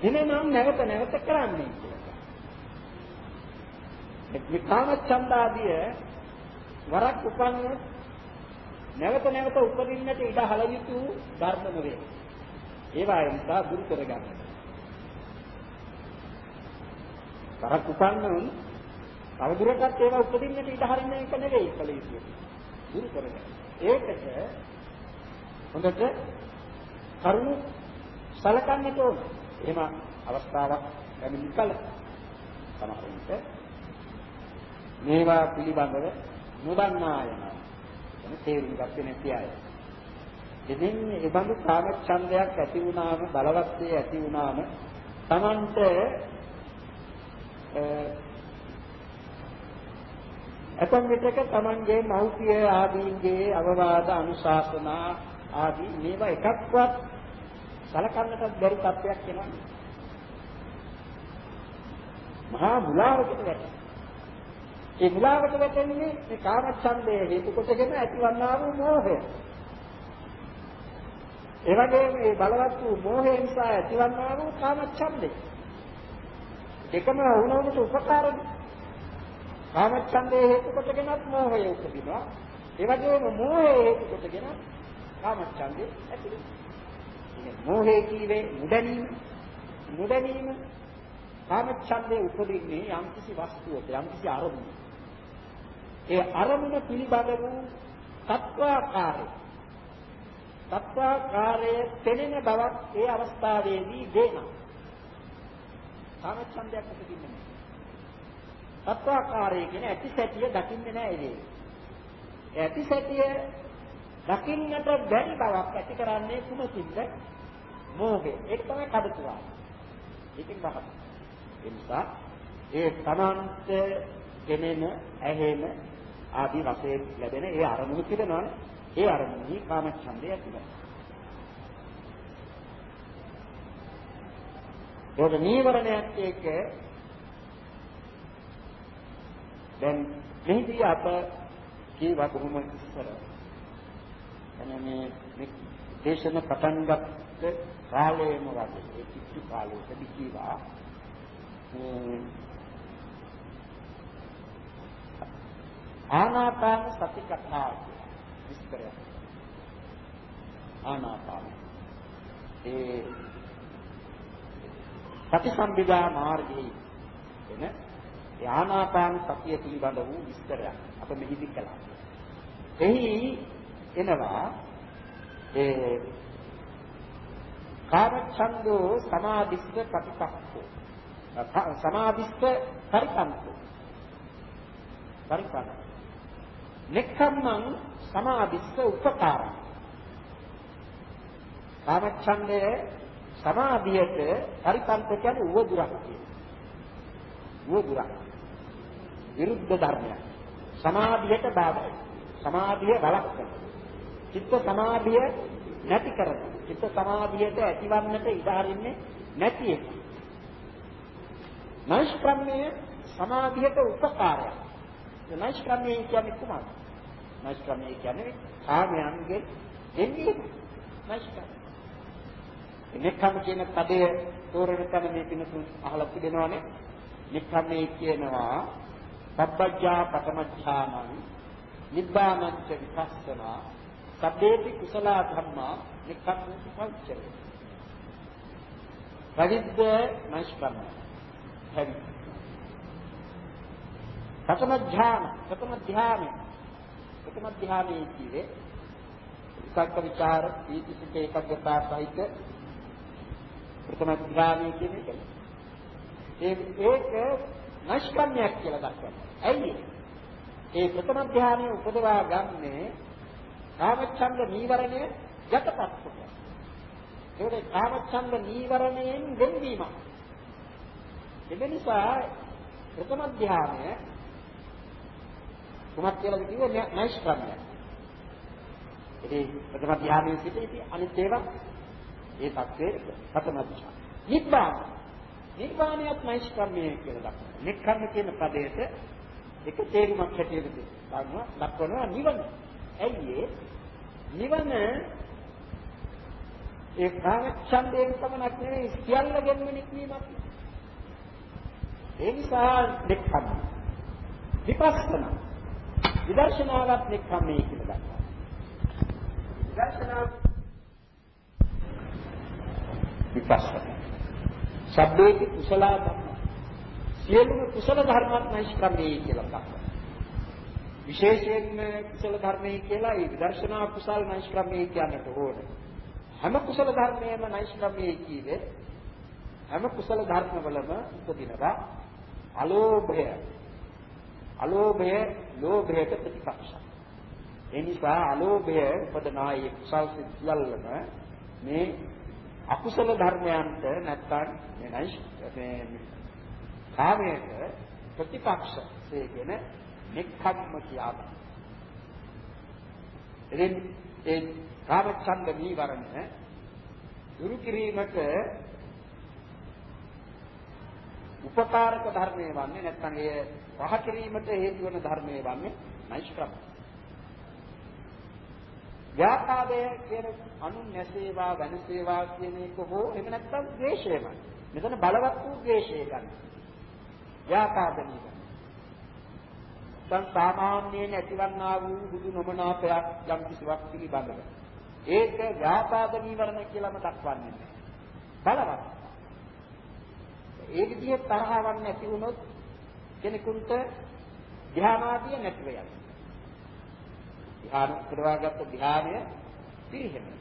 A: එනනම් නැවත නැවත කරන්නේ කියලා. මේ කාම ඡන්දාදිය වරක් උපන්නොත් නැවත නැවත උපදින්නට ඉඩ හල යුතු ධර්ම නෙවේ. ඒවා නිසා දුරු කරගන්න. වරක් උපන්නොත් තවදුරටත් ඒවා උපදින්නට ඉඩ හරින්න එක නෙවෙයි කල යුතු. දුරු කරගන්න. ඒකට හොඳට කරුණු සලකන්නට ඕන. එහෙම අවස්ථාවක් ලැබෙන කල සමහර විට මේවා පිළිබඳව නොදන්නා අය නම් එන තේරුම් ගත්තේ නැති අය. ඉතින් ඒ බඳු කාම ඡන්දයක් ඇති වුණාම බලවත්යේ ඇති වුණාම Tamante ඇතම් විටක Tamanගේ මෞපිය ආදීන්ගේ අවවාද අනුශාසනා ආදී මේවා එකක්වත් සලකන්නට බැරි තත්ත්වයක් එනවා. මහා මුලාවකට වැටෙනවා. ඒ මුලාවට වැටෙන්නේ මේ කාමච්ඡන්දය හේතු කොටගෙන ඇතිවන්නා වූ මෝහය. ඒ වගේම මේ බලවත් වූ මෝහය නිසා ඇතිවන්නා වූ කාමච්ඡන්දය. එකම වුණොත් උපකාරයි. කාමච්ඡන්දේ හේතු කොටගෙනත් මෝහය උපදිනවා. ඒ වගේම මෝහය හේතු කොටගෙන කාමච්ඡන්දේ ඇති වෙනවා. මෝහය කීවේ මුදැනීම. මුදැනීම කාමච්ඡන්දේ උපදින්නේ යම්කිසි වස්තුවක යම්කිසි අරමුණක. ඒ අරමුණ පිළිබඳ වූ තත්වාකාරය තත්වාකාරය පෙනෙන බවක් ඒ අවස්ථාවේදී දෙනවා. කාමච්ඡන්දයක් උපදින්නේ සත්වාකාරය කියන ඇති සැටිය දකින්නේ නැහැ ඒ ඇති සැටිය දකින්නට බැරි බවක් ඇති කරන්නේ කුමකින්ද? මෝහය. ඒක තමයි කඩතුවා. ඒකෙන් බහත්. ඒ නිසා ඒ තමන්ට ගෙනෙන ඇහෙන ආදී වශයෙන් ලැබෙන ඒ අරමුණු තිබෙනවනේ. ඒ අරමුණේ කාමච්ඡන්දය ඇති වෙනවා. ඒක නීවරණයක් එක්ක දැන් මෙහිදී අප කීවා කොහොම ඉස්සර. එනේ මේ දේශන පටන් ගත්ත කාලයේම වගේ. ඒ කිසි කාලයකදී කීවා ආනාපාන සති කතා විස්තරය ආනාපාන. ඒ සතිසම්බිදා මාර්ගයේ එන ඒ ආනාපාන සතිය පිළිබඳ වූ විස්තරයක් අප මෙහිදී කළා. එහි එනවා ඒ කාමච්ඡන්தோ සමාධිස්ස ප්‍රතිපක්ඛෝ සමාධිස්ස පරිපන්තෝ පරිපන්ත නෙක්ඛම්මං සමාධිස්ස උපකාරං. කාමච්ඡන්දය සමාධියට පරිපන්ත කියන්නේ උවදුරක් කියන උවදුරක් විරුද්ධ ධර්මයක්. සමාධියට බාධායි. සමාධිය බලක්කන. චිත්ත සමාධිය නැති කරන. චිත්ත සමාධියට ඇතිවන්නට ඉඩ හරින්නේ නැති එක. නෛෂ්ක්‍රම්‍ය සමාධියට උපකාරයක්. නෛෂ්ක්‍රම්‍ය කියන්නේ කුමක්ද? නෛෂ්ක්‍රම්‍ය කියන්නේ කාමයන්ගේ එන්නේ නෛෂ්ක්‍රම්‍ය. නික්කම් කියන පදයේ තෝරන තැන මේ පිනතුන් අහලා තිබෙනවානේ. නික්කම්මේ කියනවා සබ්බජ්ජා පඨමඥානං නිබ්බානංච විපස්සනා සබ්බේති කුසල ධම්මා නික්ඛම්මති පංචරේ පරිද්ද නෛෂ්කර්ම හරි. ප්‍රථම ධ්‍යාන ප්‍රථම ධ්‍යානෙ ප්‍රථම ධ්‍යානෙ කියේ විතක්ක ਵਿਚාර පීති සුඛ ඒකග්ගතා සහිත ප්‍රථම ධ්‍යානෙ කියන එක ඒ ඒක නෛෂ්කර්මයක් කියලා දක්වනවා ඇයි ඒ ප්‍රථම ධානය උපදවා ගන්නේ කාමච්ඡන්ද නීවරණය යටපත් කොට. ඒකට කාමච්ඡන්ද නීවරණයෙන් වෙන්වීම. ඒ නිසා ප්‍රථම ධානය කුමක් කියලාද කිව්වේ නෛෂ්ක්‍රම්‍ය. ඉතින් ප්‍රථම ධානයේ සිට ඉතින් අනිත් ඒවා ඒ தත්ත්වයේ ප්‍රථම ධානය. නිබ්බාන. නිබ්බානියත් නෛෂ්ක්‍රම්‍ය කියලා දක්වනවා. නික්කර්ම කියන පදයට එක තේරුමක් හැටියට ගන්නවා දක්වනවා නිවන. ඇයි ඒ? නිවන ඒ කාමච්ඡන්දයෙන් පමණක් නෙවෙයි සියල්ලගෙන්ම නික්මීමක්. ඒ නිසා නික්කම්. විපස්සනා. විදර්ශනාවත් නික්කම්මේ කියලා ගන්නවා. විදර්ශනාව විපස්සනා. සබ්බේති කුසල ධර්ම. සියලුම කුසල ධර්මත් නෛෂ්ක්‍රමී කියලා දක්වනවා. විශේෂයෙන්ම කුසල ධර්මයේ කියලා ඒ විදර්ශනා කුසල නෛෂ්ක්‍රමී කියන්නට ඕනේ. හැම කුසල ධර්මයේම නෛෂ්ක්‍රමී කීවේ හැම කුසල ධර්මවලම උපදිනවා අලෝභය. අලෝභය ලෝභයට ප්‍රතිපක්ෂයි. ඒ නිසා අලෝභය උපදනායේ කුසල් සිත්වලම මේ අකුසල ධර්මයන්ට නැත්තම් මේ නයිස් මේ කාමයට ප්‍රතිපක්ෂ කියන නික්ඛම්ම කියනවා. එදින් ඒ කාමච්ඡන්ද නීවරණ දුරු කිරීමට උපකාරක ධර්මයේ වන්නේ නැත්නම් එය පහ කිරීමට හේතු වන ධර්මයේ වන්නේ නෛෂ්ක්‍රම. ව්‍යාපාදය කියන අනුන් නැසේවා වෙනසේවා කියන එක හෝ එහෙම නැත්නම් ද්වේෂයමයි. මෙතන බලවත් වූ ද්වේෂය ගන්න. ව්‍යාපාදනීය. දැන් සාමාන්‍යයෙන් ඇතිවන්නා වූ බුදු නොමනාපයක් යම් කිසිවක් පිළිබඳව. ඒක ව්‍යාපාද නීවරණ කියලාම දක්වන්නේ බලවත්. ඒ විදිහේ තරහවක් නැති වුණොත් කෙනෙකුට ධ්‍යානාදිය නැතිව යනවා. ධ්‍යාන කරවාගත්ත ධ්‍යානය පිරිහෙනවා.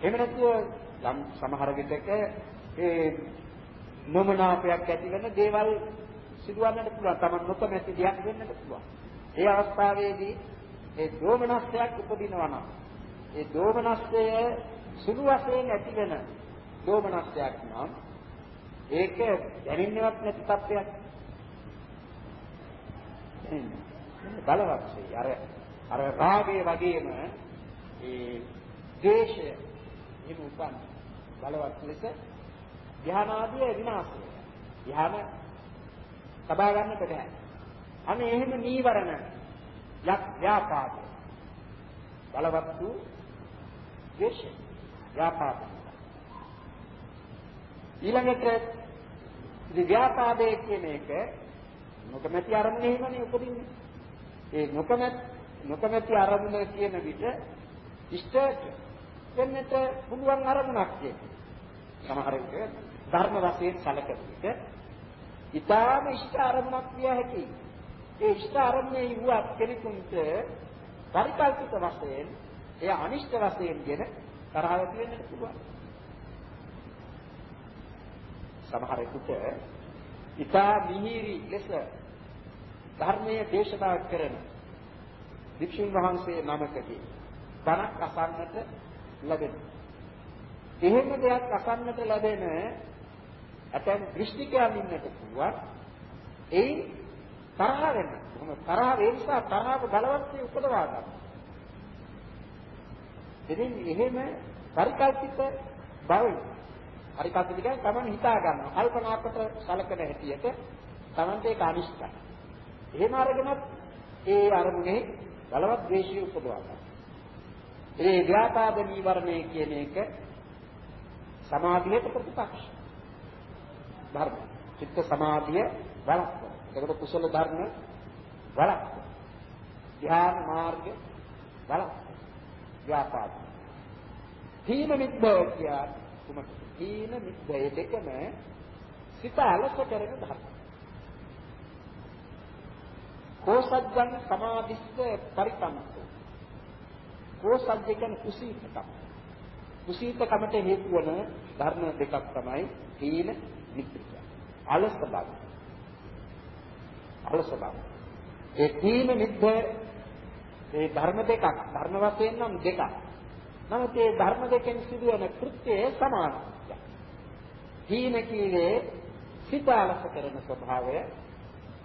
A: එහෙම නැතුව යම් සමහර විටක ඒ නොමනාපයක් ඇති වෙන දේවල් සිදුවන්නට පුළුවන්. Taman නොකමැති දෙයක් වෙන්නට පුළුවන්. ඒ අවස්ථාවේදී ඒ දෝමනස්යක් උපදිනවා නම් ඒ දෝමනස්ය සුළු වශයෙන් ඇති වෙන දෝමනස්යක් නම් ඒක දැනෙන්නවත් නැති තත්ත්වයක්. බලවත්යි. අර අර රාගයේ වගේම ඒ ද්වේෂය එහෙම උපන් බලවත් ලෙස ධානාදී විනාශ වෙනවා. ධාන තබා ගන්නට බෑ. අනේ එහෙම නීවරණ යක් ව්‍යාපාද බලවත් වූ ද්වේෂය ව්‍යාපාද ඊළඟට ඉතින් ව්‍යාපාදයේ කියන එක නොකමැති අරමුණේ එහෙමනේ උපදින්නේ. ඒ නොකමැත් නොකමැති අරමුණ කියන විට ඉෂ්ට වෙන්නට පුළුවන් අරමුණක් කියන. සමහර විට ධර්ම වශයෙන් සැලකෙන විට ඊටාම ඉෂ්ට අරමුණක් විය හැකියි. ඒ ඉෂ්ට අරමුණේ වුවත් කෙනෙකුට පරිකල්පිත වශයෙන් එය අනිෂ්ට වශයෙන්ගෙන තරහ ඇති වෙන්නට පුළුවන්. සමහරෙකුට ඊටා මිහිරි ලෙස ධර්මයේ දේශනා කරන වික්ෂුන් වහන්සේ නමකදී බණක් අසන්නට ලැබෙනවා. එහෙම දෙයක් අසන්නට ලැබෙන ඇතැම් දෘෂ්ටිකයන් ඉන්නට පුළුවන්. ඒ තරහ වෙන. මොකද තරහ ඒ නිසා තරහව බලවත්ව උපදවා ගන්න. ඉතින් එහෙම පරිකල්පිත බව පරිකල්පිත කියන්නේ තමන් හිතා ගන්නවා. කල්පනාකට සලකන හැටියට තමන්ට ඒක අනිෂ්ටයි. එහෙම අරගෙනත් ඒ අරමුණේ බලවත් ද්වේෂය උපදවා ගන්නවා. ඒ ව්‍යාපාද නීවරණය කියන එක සමාධියට ප්‍රතිපක්ෂ. ධර්ම. චිත්ත සමාධිය වළක්වන. ඒකට කුසල ධර්ම වළක්වන. ධ්‍යාන මාර්ග වළක්වන. ව්‍යාපාද. තීන මිද්දය කියන්නේ කුමක්ද? තීන මිද්දය දෙකම සිත අලස කරන ධර්ම. කෝසජ්ජං සමාධිස්ස පරිපන්නක. කෝසජ්ජ කියන්නේ කුසීතකම. කුසීතකමට හේතු වන ධර්ම දෙකක් තමයි තීන මිද්ද. අලස බව. අලස බව. ඒ තීන මිද්ද ඒ ධර්ම දෙකක් ධර්ම වශයෙන් නම් දෙකක්. නමුත් මේ ධර්ම දෙකෙන් සිදුවන කෘත්‍යය සමානයි. තීන කීවේ සිත අලස කරන ස්වභාවය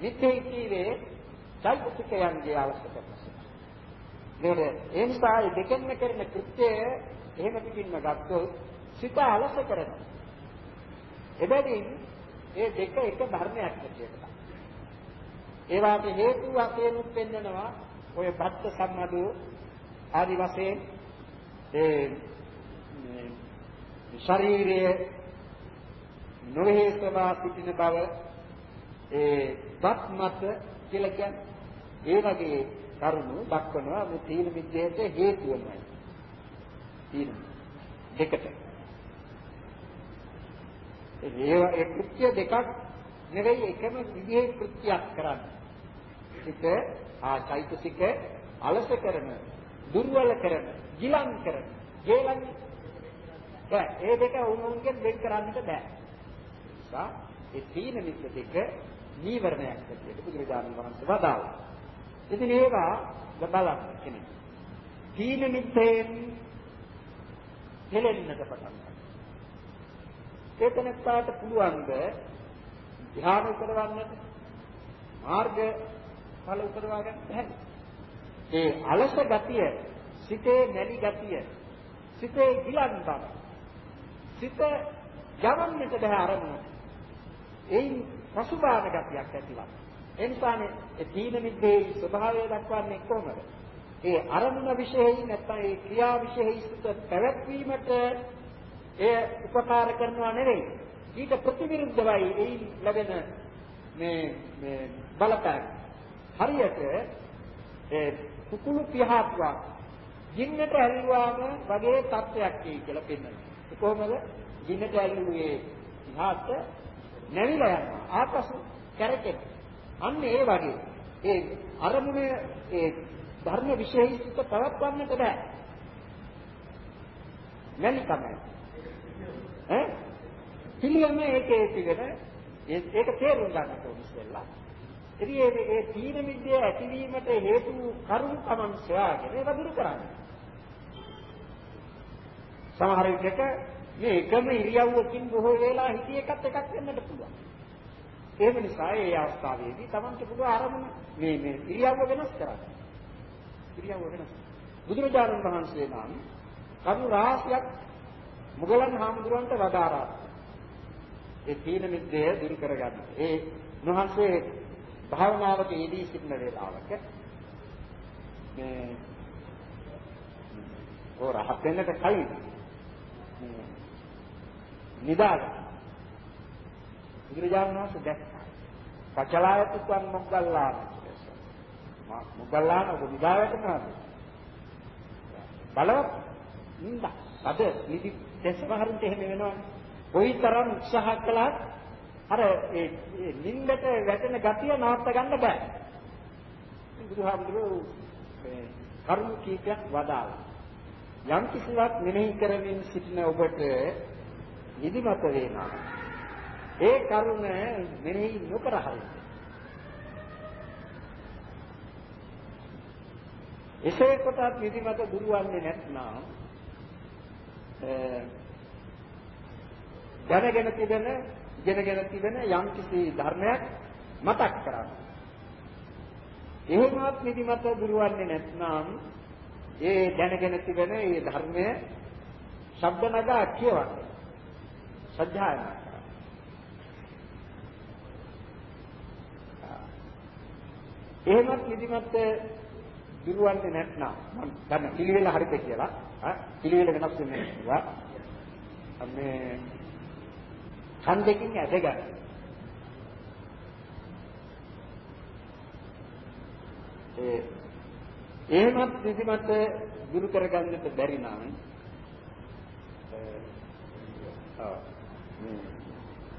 A: නිත්‍ය කීවේ චෛතසිකයන්ගේ අලස කරන ස්වභාවය. ඒ නිසා මේ දෙකෙන්ම කරන කෘත්‍යය එහෙම පිටින්ම ගත්තොත් සිත අලස කරනවා. එබැවින් මේ දෙක එක ධර්මයක් හැටියට. ඒ වාගේ හේතු වශයෙන් පෙන්නනවා ඔය බද්ද සම්මදෝ ආදි වශයෙන් ඒ ශරීරයේ නොහෙසවා සිටින බව ඒ වත් මත කියලා කියන්නේ ඒ වගේ කරුණු දක්වනවා මේ තීන විද්‍යාවට හේතු වෙනවා. තීන දෙකට. ඒ කෘත්‍ය දෙකක් නෙවෙයි එකම විදිහේ කෘත්‍යයක් කරන්නේ. සිත ආ චෛතසික අලස කරන, දුර්වල කරන, ගිලන් කරන, ගේලන් බෑ. ඒ දෙක උන්වන්ගෙන් වෙන් කරන්නට බෑ. නිසා ඒ තීන මිද්ද දෙක නීවරණයක් හැටියට බුදුරජාණන් වහන්සේ වදාළා. ඉතින් ඒවා බලන්න කෙනෙක්. තීන මිද්දෙන් හෙලෙන්නට පටන් ගන්නවා. ඒතනත්තාට පුළුවන්ද ධ්‍යාන උපදවන්නට මාර්ග ඵල උපදවා ගන්න බැහැ. ඒ අලස ගතිය, සිතේ නැලි ගතිය, සිතේ ගිලන් බව. සිත යවන්නට බැහැ අරමුණට. එයින් පසුබාන ගතියක් ඇතිවක්. ඒ නිසානේ ඒ තීන මිද්දේ ස්වභාවය දක්වන්නේ කොහොමද? ඒ අරමුණ විශේෂයි නැත්නම් ඒ ක්‍රියා විශේෂිත පැවැත්වීමට එය උපකාර කරනවා නෙවෙයි. ඊට ප්‍රතිවිරුද්ධවයි එයින් ලැබෙන මේ මේ බලපෑම. හරියට ඒ කුකුළු පියාපුවා ජින්නට ඇල්ලුවාම වගේ තත්ත්වයක් එයි කියලා පෙන්වනවා. ඒ කොහොමද? ජින්නට ඇල්ලුවේ ඉහාට නැවිලා යනවා. ආපසු කැරකෙන. අන්න ඒ වගේ ඒ අරමුණ ඒ ධර්ම විශේෂිත පවත්වන්නට බෑ. නැලි තමයි. ඈ? පිළියම ඒකේ පිළිගෙන ඒක තේරුම් ගන්න ඕනේ ඉස්සෙල්ලා. ඉතින් මේ මේ තීන මිද්‍ය ඇතිවීමට හේතු කරුණු තමන් සොයාගෙන ඒක දුරු කරන්නේ. සමහර විටක මේ එකම ඉරියව්වකින් බොහෝ වෙලා හිටිය එකත් එකක් වෙන්නට පුළුවන්. ඒ නිසා ඒ අවස්ථාවේදී තමන්ට පුළුවන් අරමුණ මේ මේ ඉරියව්ව වෙනස් කරන්න. ඉරියව්ව වෙනස්. බුදුරජාණන් වහන්සේ නම් කරු රාශියක් මුගලන් හාමුදුරන්ට වදාරා. ඒ තීන මිද්දය දුරු කරගන්න. ඒ උන්වහන්සේ භාවනාවක යෙදී සිටින වේලාවක මේ ඕ රහත් වෙන්නට කලින් නිදාගන්න. බුදුරජාණන් වහන්සේ දැක්කා. පචලායතුන් මොග්ගල්ලාන කියලා. මොග්ගල්ලාන ඔබ නිදාගන්නවද? බලවත් නිදා. අද නිදි දෙසමහරුන්ට එහෙම වෙනවනේ. කොයිතරම් උත්සාහ කළත් අර ඒ නිින්දට වැටෙන ගතිය නවත්ත ගන්න බෑ. බුදුහාමුදුරුවෝ මේ කරුණු කීපයක් වදාළා. යම් කිසිවක් මෙනෙහි කරමින් සිටින ඔබට නිදිමත වෙනවා. ඒ කරුණ මෙනෙහි නොකර හරියි. එසේ කොටත් නිදිමත දුරවන්නේ නැත්නම් දැනගෙන තිබෙන ඉගෙනගෙන තිබෙන යම්කිසි ධර්මයක් මතක් කරගන්න. එහෙමවත් නිදිමත දුරවන්නේ නැත්නම් ඒ දැනගෙන තිබෙන ඒ ධර්මය ශබ්ද නගා කියවන්නේ. සත්‍යයනා එහෙමත් නිදිමත දුරවන්නේ නැත්නම් මම ගන්න පිළිවෙල හරිද කියලා ආ පිළිවෙල වෙනස් වෙන්නේ නැහැ මේ ඡන්දකින් ඇදගන්න ඒ එහෙමත් නිදිමත දුරු කරගන්නට බැරි නම්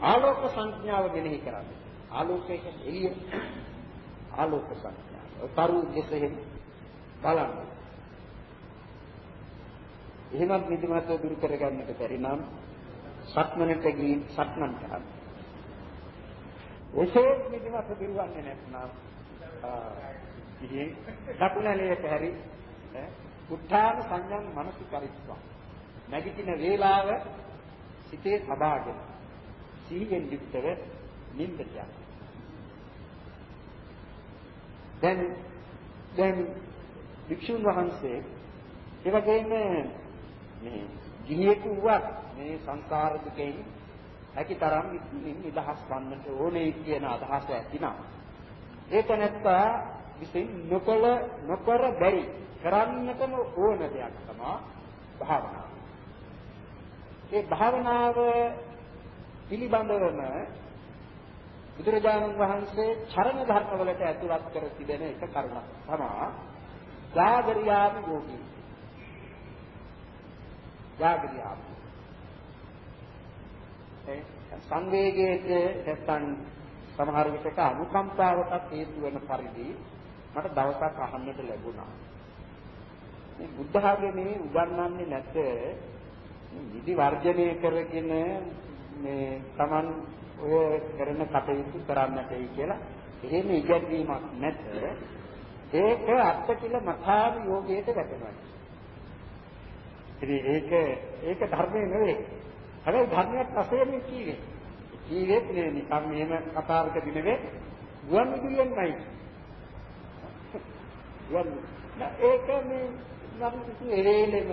A: ආලෝක සංඥාව මෙනෙහි කරන්නේ. ආලෝකය කියන්නේ එළිය ආලෝක සංඥාව. තරු දෙසෙහි බලන්න. එහෙමත් නිදිමත දුරු කරගන්නට බැරි නම් සක්මනට ගිහින් සක්මන් කරන්න. එසේ නිදිමත දුරවන්නේ නැත්නම් ඉතින් දකුණලයට හැරි උත්තාන සංඥම් මනසි කරිස්වා. නැගිටින වේලාව සිතේ සබාගෙන සිහියෙන් යුක්තව නිින්දට යනවා. දැන් දැන් වික්ෂුන් වහන්සේ ඒ වගේම මේ ගිහියෙකු වුවත් මේ සංසාර දුකෙන් හැකිතරම් නිදහස් වන්නට ඕනේ කියන අදහස ඇතිනම් ඒක නැත්තා විසින් නොකල නොකර බැරි කරන්නටම ඕන දෙයක් තමයි භාවනාව. ඒ භාවනාව පිළිබඳවම බුදුරජාණන් වහන්සේ චරණ ධර්මවලට ඇතුළත් කර තිබෙන එක කරුණක් තමයි ජාගරියාම යෝගී. ජාගරියාම. ඒ සංවේගයේ නැත්තම් සමහර විටක අනුකම්පාවටත් හේතු වෙන පරිදි මට දවසක් අහන්නට ලැබුණා. මේ බුද්ධ ආගමේ උගන්වන්නේ නැත නිදි වර්ජනය කරගෙන මේ Taman ඔය කරන කටයුතු කරන්නටයි කියලා එහෙම ඉගැන්වීමක් නැත. ඒක අත්තිල මථාව යෝගයට වැටෙනවා. ඉතින් ඒක ඒක ධර්මයේ නෙවෙයි. හැබැයි ධර්මයක් වශයෙන් කීවේ. කීවෙත් නේ නිකම් මෙහෙම කතාවකදී නෙවෙයි. ගුවන් විදුලියෙන්මයි. ගුවන් ඒක මේ නම් කිසි එරේලෙම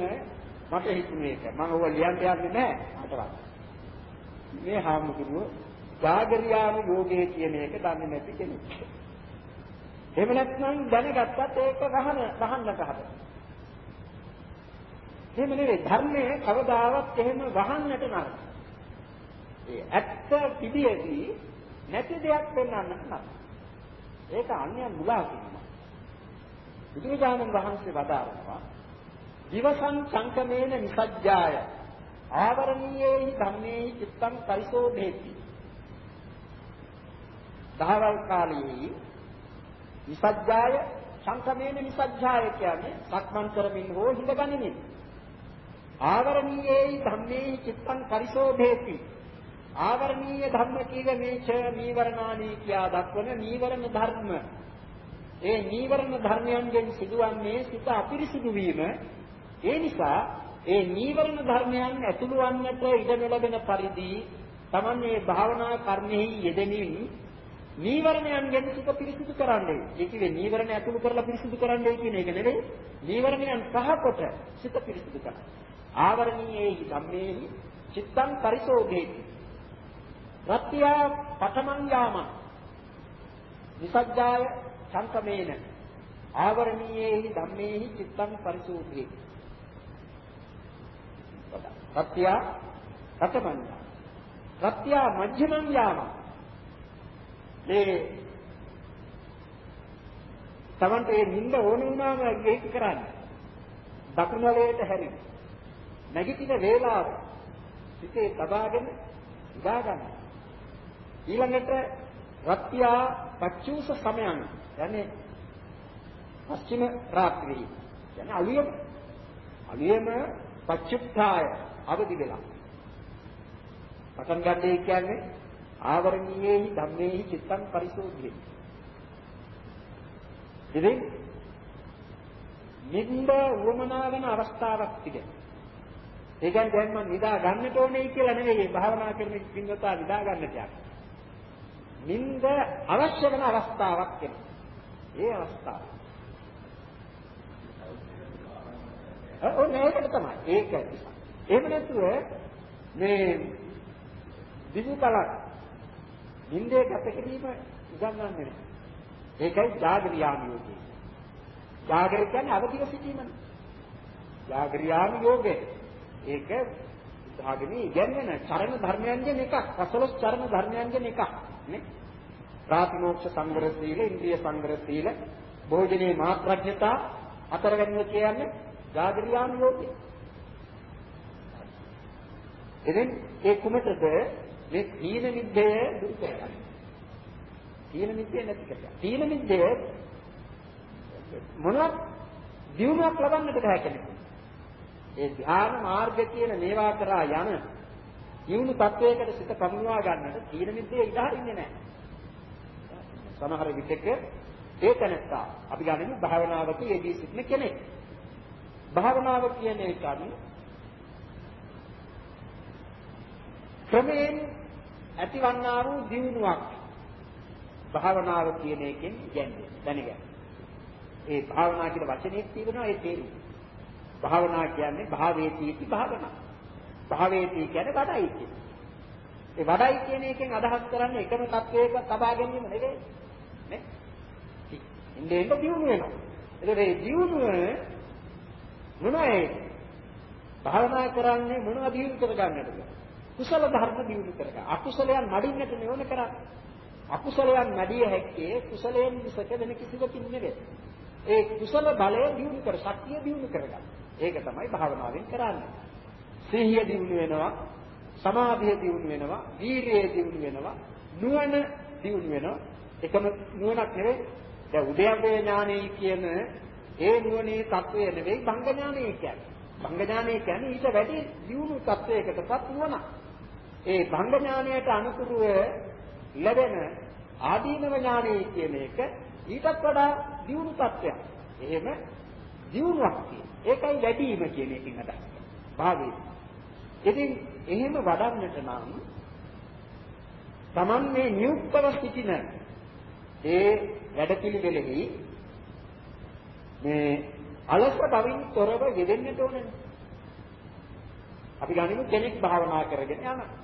A: මට හිතුනේ ඒක. මම ඕවා ලියන්න යන්නේ නැහැ අතවත්. මේ හාමුදුරුවෝ ජාගරියානු යෝගයේ කියන එක දන්නේ නැති කෙනෙක්. එහෙම නැත්නම් දැනගත්තත් ඒක වහන වහන්නට හදන. එහෙම නෙවෙයි ධර්මයේ කවදාවත් එහෙම වහන්නට නරක. ඒ ඇත්ත පිළියෙදී නැති දෙයක් වෙන්නන්නට නරක. ඒක අන්‍යයන් මුලා කිරීම. බුදුරජාණන් වහන්සේ වදාරනවා දිවසං සංකමේන නිසජ්ජාය ආවරණීයේහි ධම්මේහි චිත්තං පරිසෝධේති දහවල් කාලයේ විසජ්ජාය සංකමේන විසජ්ජාය කියන්නේ සක්මන් කරමින් හෝ හිඳගනිමින්. ආවරණීයේ ධම්මේ චිත්තං පරිශෝභේති ආවරණීය ධර්ම කීව මේච නීවරණානී කියා දක්වන නීවරණ ධර්ම. ඒ නීවරණ ධර්මයන්ගෙන් සිදුවන්නේ සිත අපිරිසිදු වීම. ඒ නිසා ඒ නීවරණ ධර්මයන් ඇතුළු වන්නට ඉඩ නොලැබෙන පරිදි තමන්නේ භාවනා කර්මෙහි යෙදෙමින් නීවරණයන්ගෙන් සිත පිරිසිදු කරන්නේ. ඒ කියන්නේ නීවරණ ඇතුළු කරලා පිරිසිදු කරන්නේ කියන එක නෙවෙයි. නීවරණයන් පහ කොට සිත පිරිසිදු කරනවා. ආවරණීයේ ධම්මේහි චිත්තං පරිශෝධේති. රත්ත්‍ය පඨමං යාම. විසජ්ජාය සංකමේන. ආවරණීයේ ධම්මේහි චිත්තං පරිශෝධේති. රත්ත්‍ය පඨමං යාම. රත්ත්‍ය මජ්ජමං යාම. මේ Tamante මේ නිින්ද ඕන වුණාම ඒක කරන්නේ. දකුණු වලේට හැරි. නැගිටින වේලාව සිතේ තබාගෙන ඉඳා ගන්න. ඊළඟට රත්ත්‍යා පච්චූස සමයන් යන්නේ පස්චිම රාත්‍රියේ. කියන්නේ අලියම අලියම පච්චුත්ථාය අවදි වෙලා. පටන් ගන්නයි කියන්නේ ආවරණීයේහි ධම්මේහි චිත්තං පරිශෝධියේ. ඉතින් නිින්ද වමනා වෙන අවස්ථාවක් තිබෙනවා. ඒ කියන්නේ දැන් මම නිදා ගන්නට ඕනේ කියලා නෙවෙයි භාවනා කරන පින්වතා නිදා ගන්නට යන්නේ. නිින්ද අවශ්‍ය වෙන අවස්ථාවක් එනවා. ඒ අවස්ථාව. ඔව් මේකට තමයි. ඒක නිසා. එහෙම නැතුව මේ විදුකලක් නින්දේ ගත කිරීම උගන්වන්නේ නැහැ. ඒකයි ජාගරියාම යෝගය. ජාගර කියන්නේ අවදිව සිටීමනේ. ජාගරියාම යෝගය. ඒක ධාගමී ඉගෙනගෙන චරණ ධර්මයන්ගෙන් එකක්. අසලස් චරණ ධර්මයන්ගෙන් එකක්. නේ? ප්‍රාතිමෝක්ෂ සංවර සීල, ඉන්ද්‍රිය සංවර සීල, භෝජනේ මාත්‍රඥතා අතරගැන්ව කියන්නේ ජාගරියාම යෝගය. එදින් ඒ කුමටද මේ තීන මිද්දය දුරු කරගන්න. තීන මිද්දය නැති කරගන්න. තීන මිද්දය මොනවත් දියුණුවක් ලබන්නට බෑ කෙනෙකුට. ඒ ධ්‍යාන මාර්ග කියන මේවා කරා යන දියුණු තත්වයකට සිත පමුණවා ගන්නට තීන මිද්දේ ඉඩ හරින්නේ නැහැ. සමහර විටක ඒ තැනත්තා අපි ගනිමු භාවනාවක යෙදී සිටින කෙනෙක්. භාවනාව කියන එකත් ක්‍රමයෙන් ඇතිවන්නා වූ දියුණුවක් භාවනාව කියන එකෙන් කියන්නේ දැනගන්න. ඒ භාවනා කියන වචනේ තියෙනවා ඒ තේරුම. භාවනා කියන්නේ භාවේතිති භාවනා. භාවේති කියන්නේ වඩයි කියන්නේ. ඒ වඩයි කියන එකෙන් අදහස් කරන්නේ එකම තත්වයක තබා ගැනීම නෙවෙයි. නේ? ඉන්නේ එන්න දියුණු වෙනවා. ඒකට මේ දියුණුව මොනවයි? භාවනා කරන්නේ මොනවද දියුණු කරගන්නටද? කුසල ධර්ම දියුණු කරගන්න. අකුසලයන් මඩින්නට නෙවෙන කරන්නේ. අකුසලයන් මැඩිය හැක්කේ කුසලයෙන් මිසක වෙන කිසිවකින් නෙවෙයි. ඒ කුසල බලය දියුණු කර, ශක්තිය දියුණු කරගන්න. ඒක තමයි භාවනාවෙන් කරන්නේ. සිහිය දියුණු වෙනවා, සමාධිය දියුණු වෙනවා, වීරිය දියුණු වෙනවා, නුවණ දියුණු වෙනවා. එකම නුවණක් නෙවෙයි. දැන් උද්‍යප්පේ ඥානෙයි කියන ඒ නුවණේ தත්වය නෙවෙයි භංග ඥානෙයි කියන්නේ. භංග ඥානෙ කියන්නේ ඊට වැඩි දියුණු தත්වයකටපත් නුවණක්. ඒ භංග ඥානයට අනුකූලව ලැබෙන ආදීනව ඥානෙ කියන එක ඊටත් වඩා දියුණු තත්ත්වයක්. එහෙම දියුණුවක් කියන. ඒකයි වැඩිම කියන එකකින් අදහස් කරන්නේ. භාවයේ. ඉතින් එහෙම වඩන්නට නම් Taman මේ නියුක්තව සිටින ඒ වැඩපිළිවෙලෙහි මේ අලස බවින් තොරව යෙදෙන්නට ඕනේ. අපි ගනිමු කෙනෙක් භාවනා කරගෙන යනවා.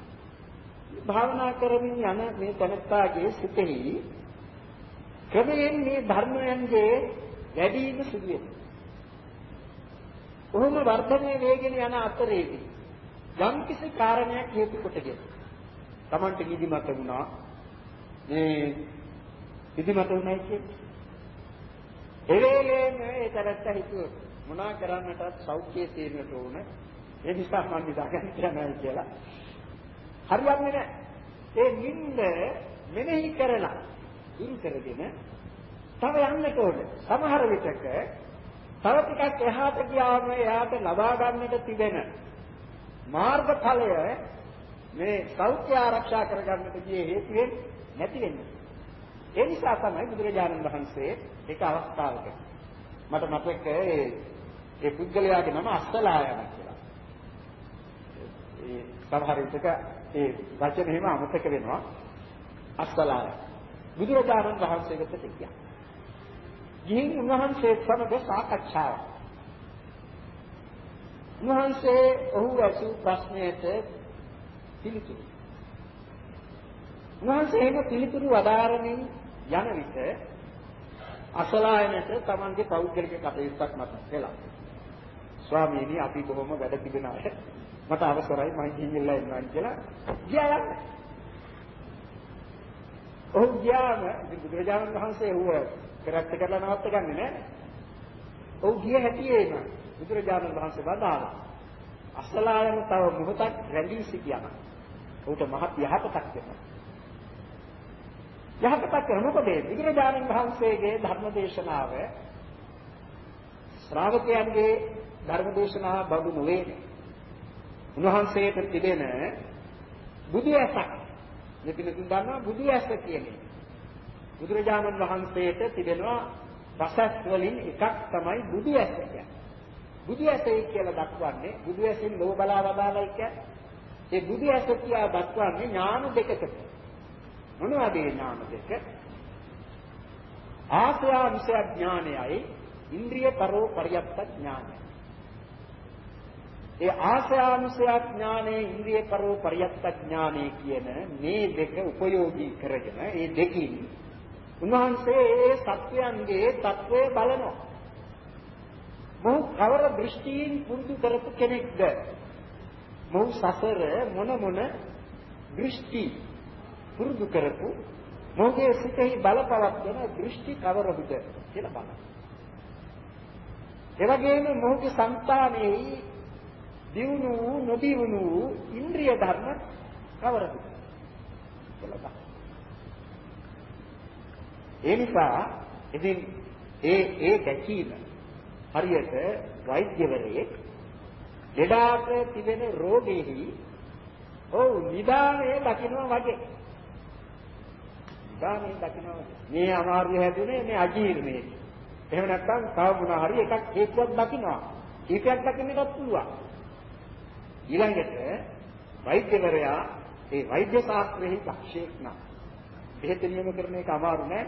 A: භාවනා කරමින් යන මේ තනත්තාගේ සිතෙහි ක්‍රමයෙන් මේ ධර්මයන්ගේ වැඩි වීම සිදු වෙනවා. කොහොම වර්ධනය වේගෙන යන අතරේදී යම් කිසි කාරණයක් හේතු කොටගෙන Tamante නිදිමත වුණා. මේ නිදිමත වුණයි කියන්නේ. එවේලේම ඒ තරත්ත හිතුව මොනා කරන්නටත් සෞඛ්‍යයේ තියෙන්නට ඕන. ඒ නිසා මම නිදාගන්න යනවා කියලා හරියන්නේ නැහැ. ඒ නිින්ද මෙනෙහි කරලා ඉන් කරගෙන තව යන්නට ඕනේ. සමහර විටක තව ටිකක් එහාට ගියාම එයාට ලබා ගන්නට තිබෙන මාර්ගඵලය මේ සෞඛ්‍ය ආරක්ෂා කරගන්නට ගියේ හේතුවෙන් නැති වෙන්නේ. ඒ නිසා තමයි බුදුරජාණන් වහන්සේ එක අවස්ථාවක මට මතක ඒ ඒ පුද්ගලයාගේ නම අස්සලායන කියලා. ඒ සමහර විටක ඒ වචන එහෙම අමතක වෙනවා. අස්සලාය. බුදුරජාණන් වහන්සේ වෙතට ගියා. ගිහින් උන්වහන්සේ සමග සාකච්ඡාවක්. උන්වහන්සේ ඔහු ඇසූ ප්‍රශ්නයට පිළිතුරු. උන්වහන්සේ එහෙම පිළිතුරු වදාරමින් යන විට අසලායනට Tamange පෞද්ගලික කටයුත්තක් මතක් වෙලා. ස්වාමීනි අපි බොහොම වැඩ තිබෙන අය මට අවසරයි මම ගිහිල්ලා එන්නම් කියලා ගියා යන්න. ඔහු ගියාම බුදුරජාණන් වහන්සේ ඌව කරත්ත කරලා නවත්ත ගන්නෙ නෑ. ඔහු ගිය හැටියේම බුදුරජාණන් වහන්සේ වදාළා. අසලායන තව මොහොතක් රැඳී සිටියම ඌට මහත් යහපතක් වෙනවා. යහපතක් කරන මොකද බුදුරජාණන් වහන්සේගේ ධර්ම දේශනාව ශ්‍රාවකයන්ගේ ධර්ම දේශනාව බඳු නොවේ. උන්වහන්සේට තිබෙන බුදු ඇසක් මෙතන දන්නවා බුදු ඇස කියන්නේ. බුදුරජාණන් වහන්සේට තිබෙනවා රසස් වලින් එකක් තමයි බුදු ඇස කියන්නේ. බුදු ඇසයි කියලා දක්වන්නේ බුදු ඇසෙන් ලෝ බලා වදාළයි කියන්නේ. ඒ බුදු ඇස කියලා දක්වන්නේ ඥාන දෙකකට. මොනවද ඒ ඥාන දෙක? ආසයා විෂය ඥානයයි ඉන්ද්‍රිය පරෝ පරියප්ත ඥානයයි. ඒ ආශ්‍රානුසයා ඥානේ ඉන්ද්‍රිය කරෝ පරියත්ත ඥානේ කියන මේ දෙක උපයෝගී කරගෙන මේ දෙකින් උන්වහන්සේ ඒ සත්‍යයන්ගේ తත්වය බලනවා. මොහු කවර දෘෂ්ටියෙන් පුරුදු කරපු කෙනෙක්ද? මොහු සසර මොන මොන දෘෂ්ටි පුරුදු කරපු මොහුගේ සිතෙහි බලපවත්වන දෘෂ්ටි කවරද කියලා බලනවා. එවැගේම මොහුගේ సంతානෙයි දියුණු වූ නොදියුණු වූ ඉන්ද්‍රිය ධර්ම කවරද කියලා ඒ නිසා ඉතින් ඒ ඒ දැකීම හරියට වෛද්‍යවරයෙක් ලෙඩාට තිබෙන රෝගෙහි ඔව් නිදානේ දකින්න වගේ ගානේ දකින්නවා. මේ අමාරුව හැදුනේ මේ අජීර්ණේ. එහෙම නැත්නම් තව මොනවා හරි එකක් හේතුවක් දකින්නවා. කීපයක් දකින්නටත් පුළුවන්. ඊළඟට වෛද්‍යවරයා ඒ වෛද්‍ය ශාස්ත්‍රයේ දක්ෂයෙක් නම් බෙහෙත නියම කරන එක අමාරු නෑ.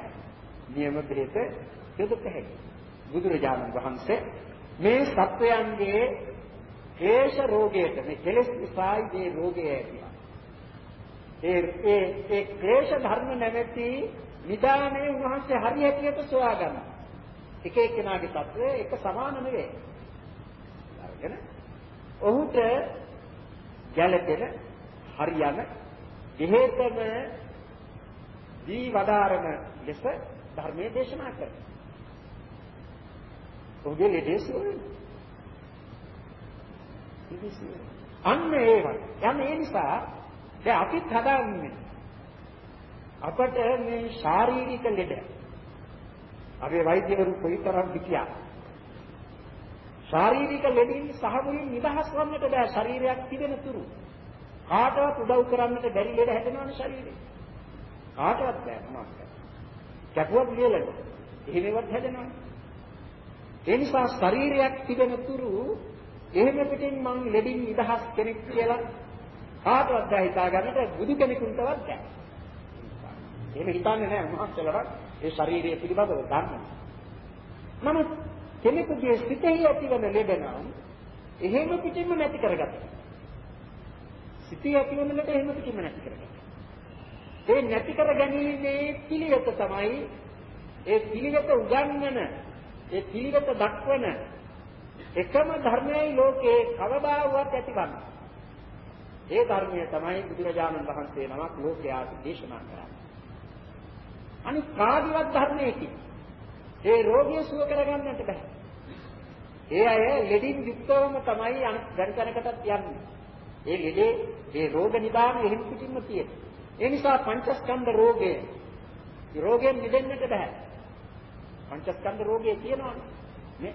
A: නියම බෙහෙත යොදත හැකියි. බුදුරජාණන් වහන්සේ මේ සත්වයන්ගේ ක්ලේශ රෝගයට මේ කෙලෙස් නිසායි මේ රෝගය ඇතිවෙන්නේ. ඒ ඒ ඒ ක්ලේශ ධර්ම නැමැති නිදානේ උන්වහන්සේ හරි හැටියට සොයා ගන්නවා. එක එක්කෙනාගේ తත්වය එක සමාන නෙවෙයි. අරගෙන ඔහුට ගැළපෙන හරියන දෙහෙතම දී වදාරන ලෙස ධර්මයේ දේශනා කරනවා. ඔහුගේ ලෙඩේ සුවය අන්න ඒවයි. යම් ඒ නිසා දැන් අපිත් හදාන්නේ අපට මේ ශාරීරික ලෙඩ අපේ වෛද්‍යවරු කොයිතරම් හිටියා ශාරීරික ලෙඩින් සහ මුලින් නිදහස් වන්නට බෑ ශරීරයක් තිබෙන තුරු. කාටවත් උදව් කරන්නට බැරි ලෙඩ හැදෙනවනේ ශරීරේ. කාටවත් බෑ මොනවාක් කැපුවත් ලියලද? එහෙමවත් හැදෙනවා ඒ නිසා ශරීරයක් තිබෙන තුරු එහෙම පිටින් මං ලෙඩින් නිදහස් කෙනෙක් කියලා කාටවත් බෑ හිතා ගන්නට බුදු කෙනෙකුටවත් බෑ. එහෙම හිතන්නේ නැහැ උන්වහන්සේලාට ඒ ශාරීරිය පිළිබඳව දන්න. නමුත් කෙනෙකුගේ සිතෙහි ඇතිවන ලෙඩ නම් එහෙම පිටින්ම නැති කරගත්තා. සිතේ ඇතිවන ලෙඩ එහෙම පිටින්ම නැති කරගත්තා. ඒ නැති කර ගැනීමේ පිළිවෙත තමයි ඒ පිළිවෙත උගන්වන ඒ පිළිවෙත දක්වන එකම ධර්මයයි ලෝකේ කවදාවත් ඇතිවන්නේ. ඒ ධර්මය තමයි බුදුරජාණන් වහන්සේ නමක් ලෝකයාට දේශනා කරන්නේ. අනිත් කාදිවත් ධර්මයකි. ඒ රෝගය සුව කරගන්නට බෑ. ඒ අය ලෙඩින් යුක්තවම තමයි දැන් තැනකටත් යන්නේ. ඒ ලෙඩේ ඒ රෝග නිදාන එහෙම පිටින්ම තියෙන. ඒ නිසා පංචස්කන්ධ රෝගය රෝගයෙන් මිදෙන්නට බෑ. පංචස්කන්ධ රෝගය තියෙනවානේ. නේ?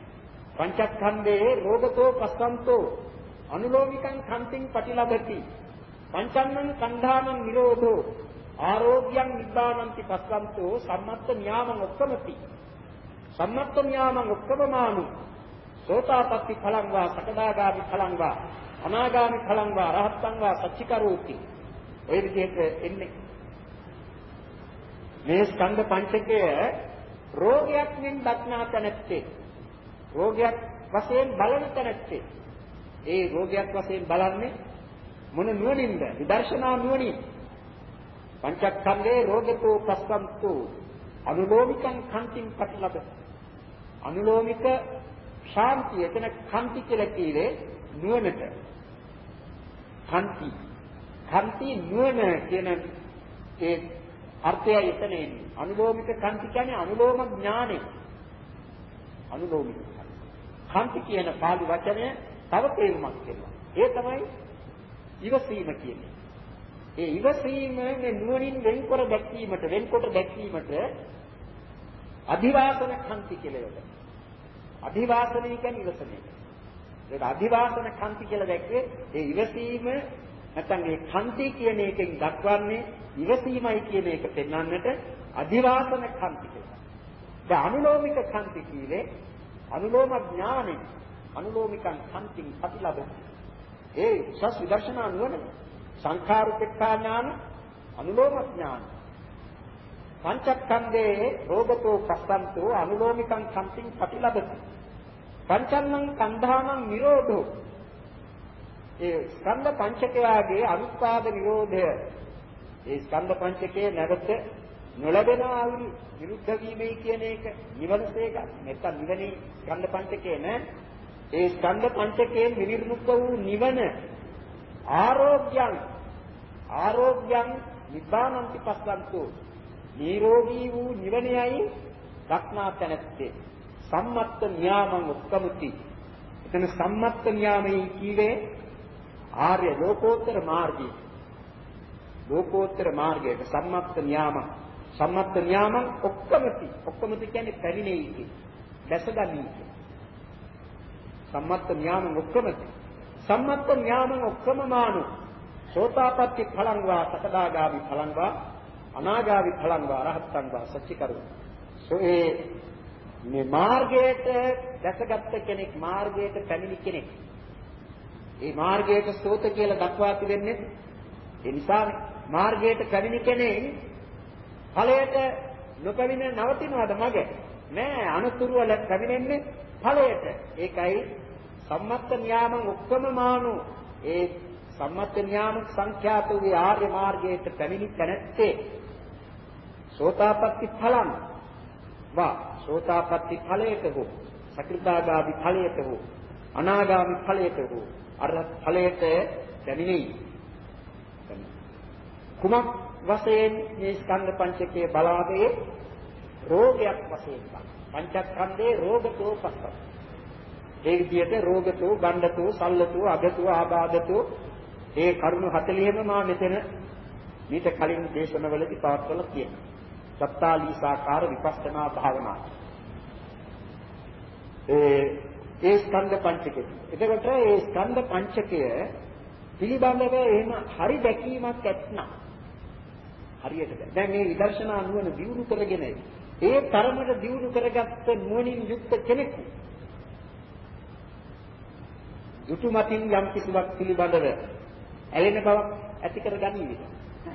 A: පංචස්කන්ධේ රෝගතෝ පස්සන්තෝ අනුලෝමිකං කන්තිං පටිලබති පංචන්නං කණ්ඩානං නිරෝධෝ ආරෝග්‍යං නිබ්බානಂತಿ පස්සන්තෝ සම්මත්ත න්යාමං ඔක්කමති සම්මත්ත න්යාමං ඔක්කමමානු සෝතාපට්ටි ඵලං වා සකදාගාමි ඵලං වා අනාගාමි ඵලං වා රහත්තං වා සච්චිකරෝති ඔය විදිහට එන්නේ. මේ ස්කන්ධ පංචකය රෝගයක් වෙන දක්නා තැනැත්තේ. රෝගයක් වශයෙන් බලන තැනැත්තේ. ඒ රෝගයක් වශයෙන් බලන්නේ මොන නුවණින්ද? විදර්ශනා නුවණින්. පංචස්කන්ධේ රෝගතෝ ප්‍රස්කන්තෝ අනුලෝමිකං කන්තිං පටිලබ අනුලෝමික ශාන්තිය එතන කන්ති කියලා කියේ නුවණට. කන්ති. කන්ති නුවණ කියන ඒ අර්ථය එතන එන්නේ. අනුලෝමික කන්ති කියන්නේ අනුලෝම ඥානෙ අනුලෝමික කන්ති. කියන පාලි වචනය තව තේරුමක් දෙනවා. ඒ තමයි ඉවසීම කියන්නේ. ඒ ඉවසීම මේ නුවණින් වෙන්කර දැක්වීමට වෙන්කොට දැක්වීමට අධිවාසන කන්ති කියලා යොදනවා. අධිවාසනය කියන්නේ ඉවසන එක. ඒක අධිවාසන කන්ති කියලා දැක්වේ ඒ ඉවසීම නැත්නම් මේ කන්ති කියන එකෙන් දක්වන්නේ ඉවසීමයි කියන එක පෙන්වන්නට අධිවාසන කන්ති කියලා. දැන් අනුලෝමික කන්ති කියන්නේ අනුලෝම ඥානෙ අනුලෝමිකං සම්පින් ප්‍රතිලබති. ඒ සස් විදර්ශනා නුවණ සංඛාරුපෙක්ඛා ඥාන අනුලෝම ඥාන. පංචස්කන්ධේ රෝගතෝ පස්සන්තෝ අනුලෝමිකං සම්පින් ප්‍රතිලබති. පංචන්නං කන්ධානං නිරෝධෝ. ඒ ස්කන්ධ පංචකයාගේ අනුත්පාද නිරෝධය. ඒ ස්කන්ධ පංචකයේ නැවත නොලැබෙන ආවුරු විරුද්ධ වීමයි කියන එක නිවනසේක නැත්තම් නිවනේ ස්කන්ධ පංචකේ නෑ. ඒ ස්කන්ධ පංචකයෙන් විනිර්මුක්ත වූ නිවන ආරෝග්‍යං. ආරෝග්‍යං නිබ්බානන්ති පස්සන්තෝ. නිරෝගී වූ නිවනයයි දක්නා තැනැත්තේ සම්මත්ත න්යාමං උක්කමුති. එතන සම්මත්ත න්යාමයි කීවේ ආර්ය ලෝකෝත්තර මාර්ගය. ලෝකෝත්තර මාර්ගයට සම්මත්ත න්යාම. සම්මත්ත න්යාමං ඔක්කමති ඔක්කමති කියන්නේ පැමිණෙයි කිය දැසගනී කිය සම්මත්ත ඥාන ඔක්කොමති. සම්මත්ත ඥාන ඔක්කොම මානු. සෝතාපට්ටි ඵලං වා සකදාගාමි ඵලං වා අනාගාමි ඵලං වා අරහත්තං වා සච්චිකරු. සෝ ඒ මේ මාර්ගයට දැසගත් කෙනෙක් මාර්ගයට පැමිණි කෙනෙක්. ඒ මාර්ගයට සෝත කියලා දක්වා තිබෙන්නේ ඒ නිසා මාර්ගයට පැමිණි කෙනෙක් ඵලයට නොපැමිණ නවතිනවද මග? නෑ අනුතුරු වල පැමිණෙන්නේ ඵලයට. ඒකයි සම්මත්ත න්යාමං ඔක්කොම මානු ඒ සම්මත්ත න්යාමක සංඛ්‍යාත වූ ආර්ය මාර්ගයට පැමිණි තැනැත්තේ සෝතාපට්ටි ඵලං වා සෝතාපට්ටි ඵලයට හෝ සකෘදාගාමි ඵලයට හෝ අනාගාමි ඵලයට හෝ අරහත් ඵලයට පැමිණෙයි කුමක් වශයෙන් මේ ස්කන්ධ පංචකයේ බලාවේ? රෝගයක් වශයෙන් පංචස්කන්ධේ රෝගතෝ පස්සක් ඒ විදිහට රෝගතෝ ගණ්ඩතෝ සල්ලතෝ අගතෝ ආබාධතෝ ඒ කරුණු 40ම මා මෙතන මීට කලින් දේශනවලදී පවත්වලා තියෙනවා. සත්තාලීසාකාර විපස්සනා භාවනා. ඒ ඒ ස්කන්ධ පංචකය. එතකොට ඒ ස්කන්ධ පංචකය පිළිබඳව එහෙම හරි දැකීමක් ඇත්නම් හරියට දැන් මේ විදර්ශනා නුවණ දියුණු කරගෙන ඒ තරමට දියුණු කරගත්ත නුවණින් යුක්ත කෙනෙකු දුටු මතින් යම් කිසිවක් පිළිබඳව ඇලෙන බවක් ඇති කර ගනීවි.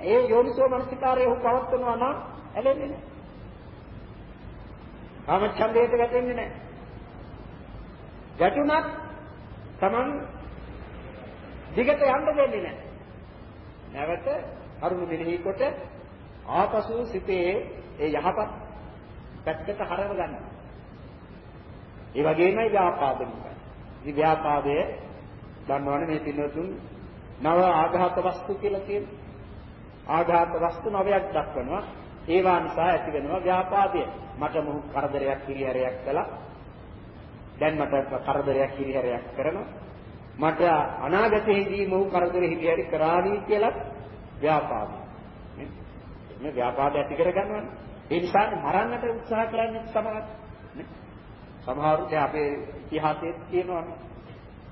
A: ඒ යෝනිසෝ මනසිකාරය ඔහු පවත්වනවා නම් ඇලෙන්නේ නැහැ. කාමච්ඡන්දයට වැටෙන්නේ නැහැ. ගැටුණත් Taman දිගට යන්න දෙන්නේ නැහැ. නැවත අරුණ මෙනෙහි කොට ආපසු සිතේ ඒ යහපත් පැත්තට හරව ගන්නවා. ඒ වගේමයි ව්‍යාපාදිකයි. ඉතින් ව්‍යාපාදය දන්නවනේ මේ පින්නතුන් නව ආඝාත වස්තු කියලා තියෙනවා. ආඝාත වස්තු නවයක් දක්වනවා. ඒවා නිසා ඇති වෙනවා ව්‍යාපාදය. මට මොහු කරදරයක් හිරිහැරයක් කළා. දැන් මට කරදරයක් හිරිහැරයක් කරනවා. මට අනාගතයේදී මොහු කරදර හිරිහැරි කරાવી කියලා ව්‍යාපාදය. මේ ව්‍යාපාදය ඇති කර ගන්නවනේ. ඒ නිසා මරන්නට උත්සාහ කරන්නේ සමහර සමහරු දැන් අපේ ඉතිහාසයේ තියෙනවානේ.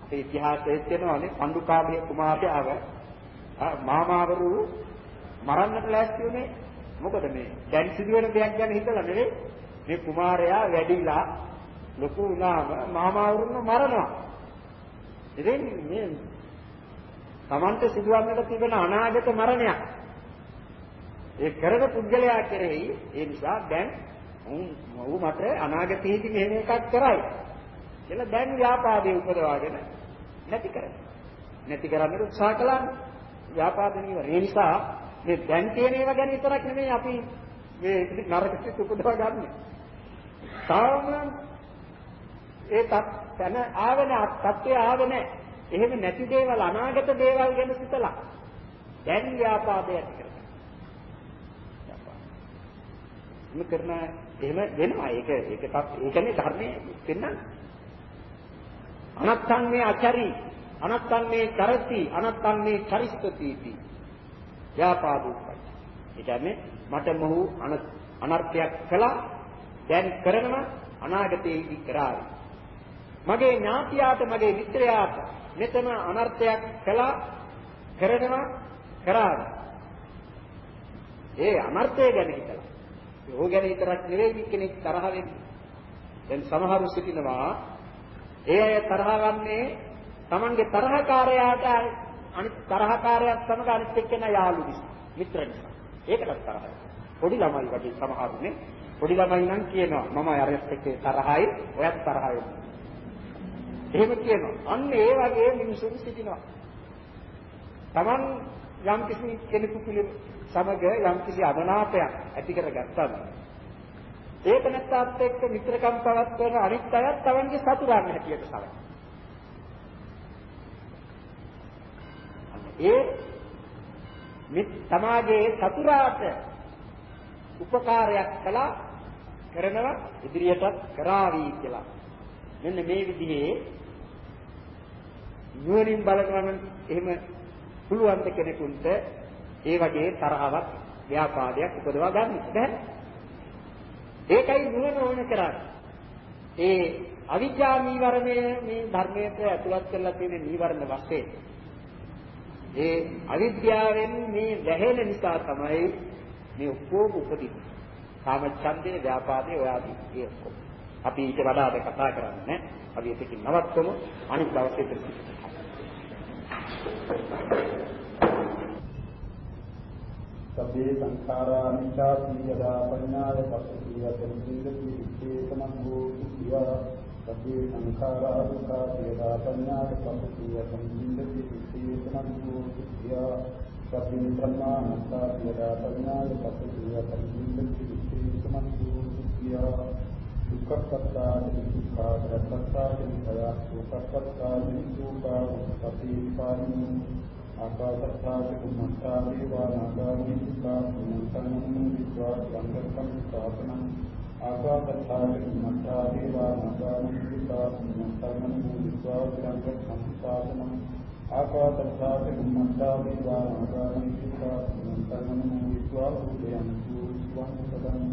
A: අපේ ඉතිහාසයේ තියෙනවානේ පණ්ඩුකාභය කුමාරයාව මාමාවරු මරන්නට ලෑස්ති වුණේ මොකද මේ දැන් සිදුවෙන දෙයක් ගැන හිතලා නෙවෙයි මේ කුමාරයා වැඩිලා ලොකු වුණාම මාමාවරුන් මරනවා. ඉතින් මේ Tamante සිදුවන්නට තිබෙන අනාගත මරණයක්. ඒ කරන පුද්ගලයා කෙරෙහි ඒ නිසා දැන් ඌ මට අනාගතයේදී මෙහෙම එකක් කරයි කියලා දැන් ව්‍යාපාදේ උපදවාගෙන නැති කරනවා. නැති කරන්න උත්සාහ කළා ව්‍යාපාද නිවර. ඒ නිසා මේ දැන් තියෙන ඒවා ගැන විතරක් නෙමෙයි අපි මේ නරකෙට උපදවා ගන්න. තාම ඒ තන ආවන තත්ත්වය ආවේ නැහැ. එහෙම නැති දේවල් අනාගත දේවල් ගැන සිතලා දැන් ව්‍යාපාදය ඇති කරගන්න. ව්‍යාපාද. කරන එහෙම වෙනවා. ඒක ඒක ඒ කියන්නේ ධර්මයේ පෙන්නන්නේ. අනත්තං මේ අචරි අනත්තං මේ කරති අනත්තං මේ චරිස්තතිති. ව්‍යාපාදුප්පයි. ඒ කියන්නේ මට මොහු අනර්ථයක් කළා දැන් කරනවා අනාගතයේදී කරાવી. මගේ ඥාතියාට මගේ මිත්‍රයාට මෙතන අනර්ථයක් කළා කරනවා කරાવી. ඒ අනර්ථය ගැන හිතලා ඕක ගැන විතරක් නෙවෙයි කෙනෙක් තරහ වෙන්නේ. දැන් සමහරු සිටිනවා ඒ අය තරහ ගන්නේ Tamanගේ තරහකාරයාට අනිත් තරහකාරයත් සමග අනිත් එක්කෙනා යාළු නිසා, මිත්‍ර නිසා. ඒකටත් තරහයි. පොඩි ළමයි වගේ සමහරුනේ පොඩි ළමයි නම් කියනවා මම අරයත් එක්ක තරහයි, ඔයත් තරහයි. එහෙම කියනවා. අන්න ඒ වගේ මිනිසුන් සිටිනවා. Taman යම් කිසි කෙනෙකු පිළිබඳ සමග යම්කිසි අමනාපයක් ඇති කරගත්තා. ඒක නැත්තාත් එක්ක මිත්‍රකම් පවත්වන අනිත් අයත් Tamange සතුරන් හැටියට සලකනවා. ඒ මිත් තමාගේ සතුරාට උපකාරයක් කළා කරනවා ඉදිරියටත් කරાવી කියලා. මෙන්න මේ විදිහේ නුවණින් බලනවා නම් එහෙම පුළුවන් කෙනෙකුට ඒ වගේ තරහවක් ව්‍යාපාදයක් උපදවා ගන්න බැහැ. ඒකයි නුවණ ඕන කරන්නේ. ඒ අවිජ්ජා නීවරණය මේ ධර්මයට ඇතුළත් කරලා තියෙන නීවරණ වශයෙන් ඒ අවිද්‍යාවෙන් මේ වැහෙන නිසා තමයි මේ ඔක්කොම උපදින. කාම ඡන්දේ, ව්‍යාපාදේ ඔය ආදී ඒ ඔක්කොම. අපි ඊට වඩා අද කතා කරන්නේ නැහැ. අපි එතකින් නවත්වමු. අනිත් දවසේ ඉතින්
B: සබ්බේ සංඛාරා නිච්ඡාති යදා පඤ්ඤාය පස්සී යතෙන්දිති විච්ඡේතනං භූතියා සබ්බේ සංඛාරා දුක්ඛා යදා පඤ්ඤාය පස්සී යතෙන්දිති විච්ඡේතනං භූතියා සබ්බේ ප්‍රමාණස්සා යදා පඤ්ඤාය පස්සී යතෙන්දිති විච්ඡේතනං භූතියා දුක්ඛපත්තා දුක්ඛා රත්ත්තා දුක්ඛය සුඛපත්තා දුක්ඛා සතිපාණි ආකාශත්තාච කුමත්තා දේවා නාගාමි සිතා සම්මතනං විද්වා සංගතං සාසනං ආකාශත්තාච කුමත්තා දේවා නාගාමි සිතා සම්මතනං විද්වා සංගතං සාසනං ආකාශත්තාච කුමත්තා දේවා නාගාමි සිතා සම්මතනං විද්වා උදයන්තු ස්වං සදං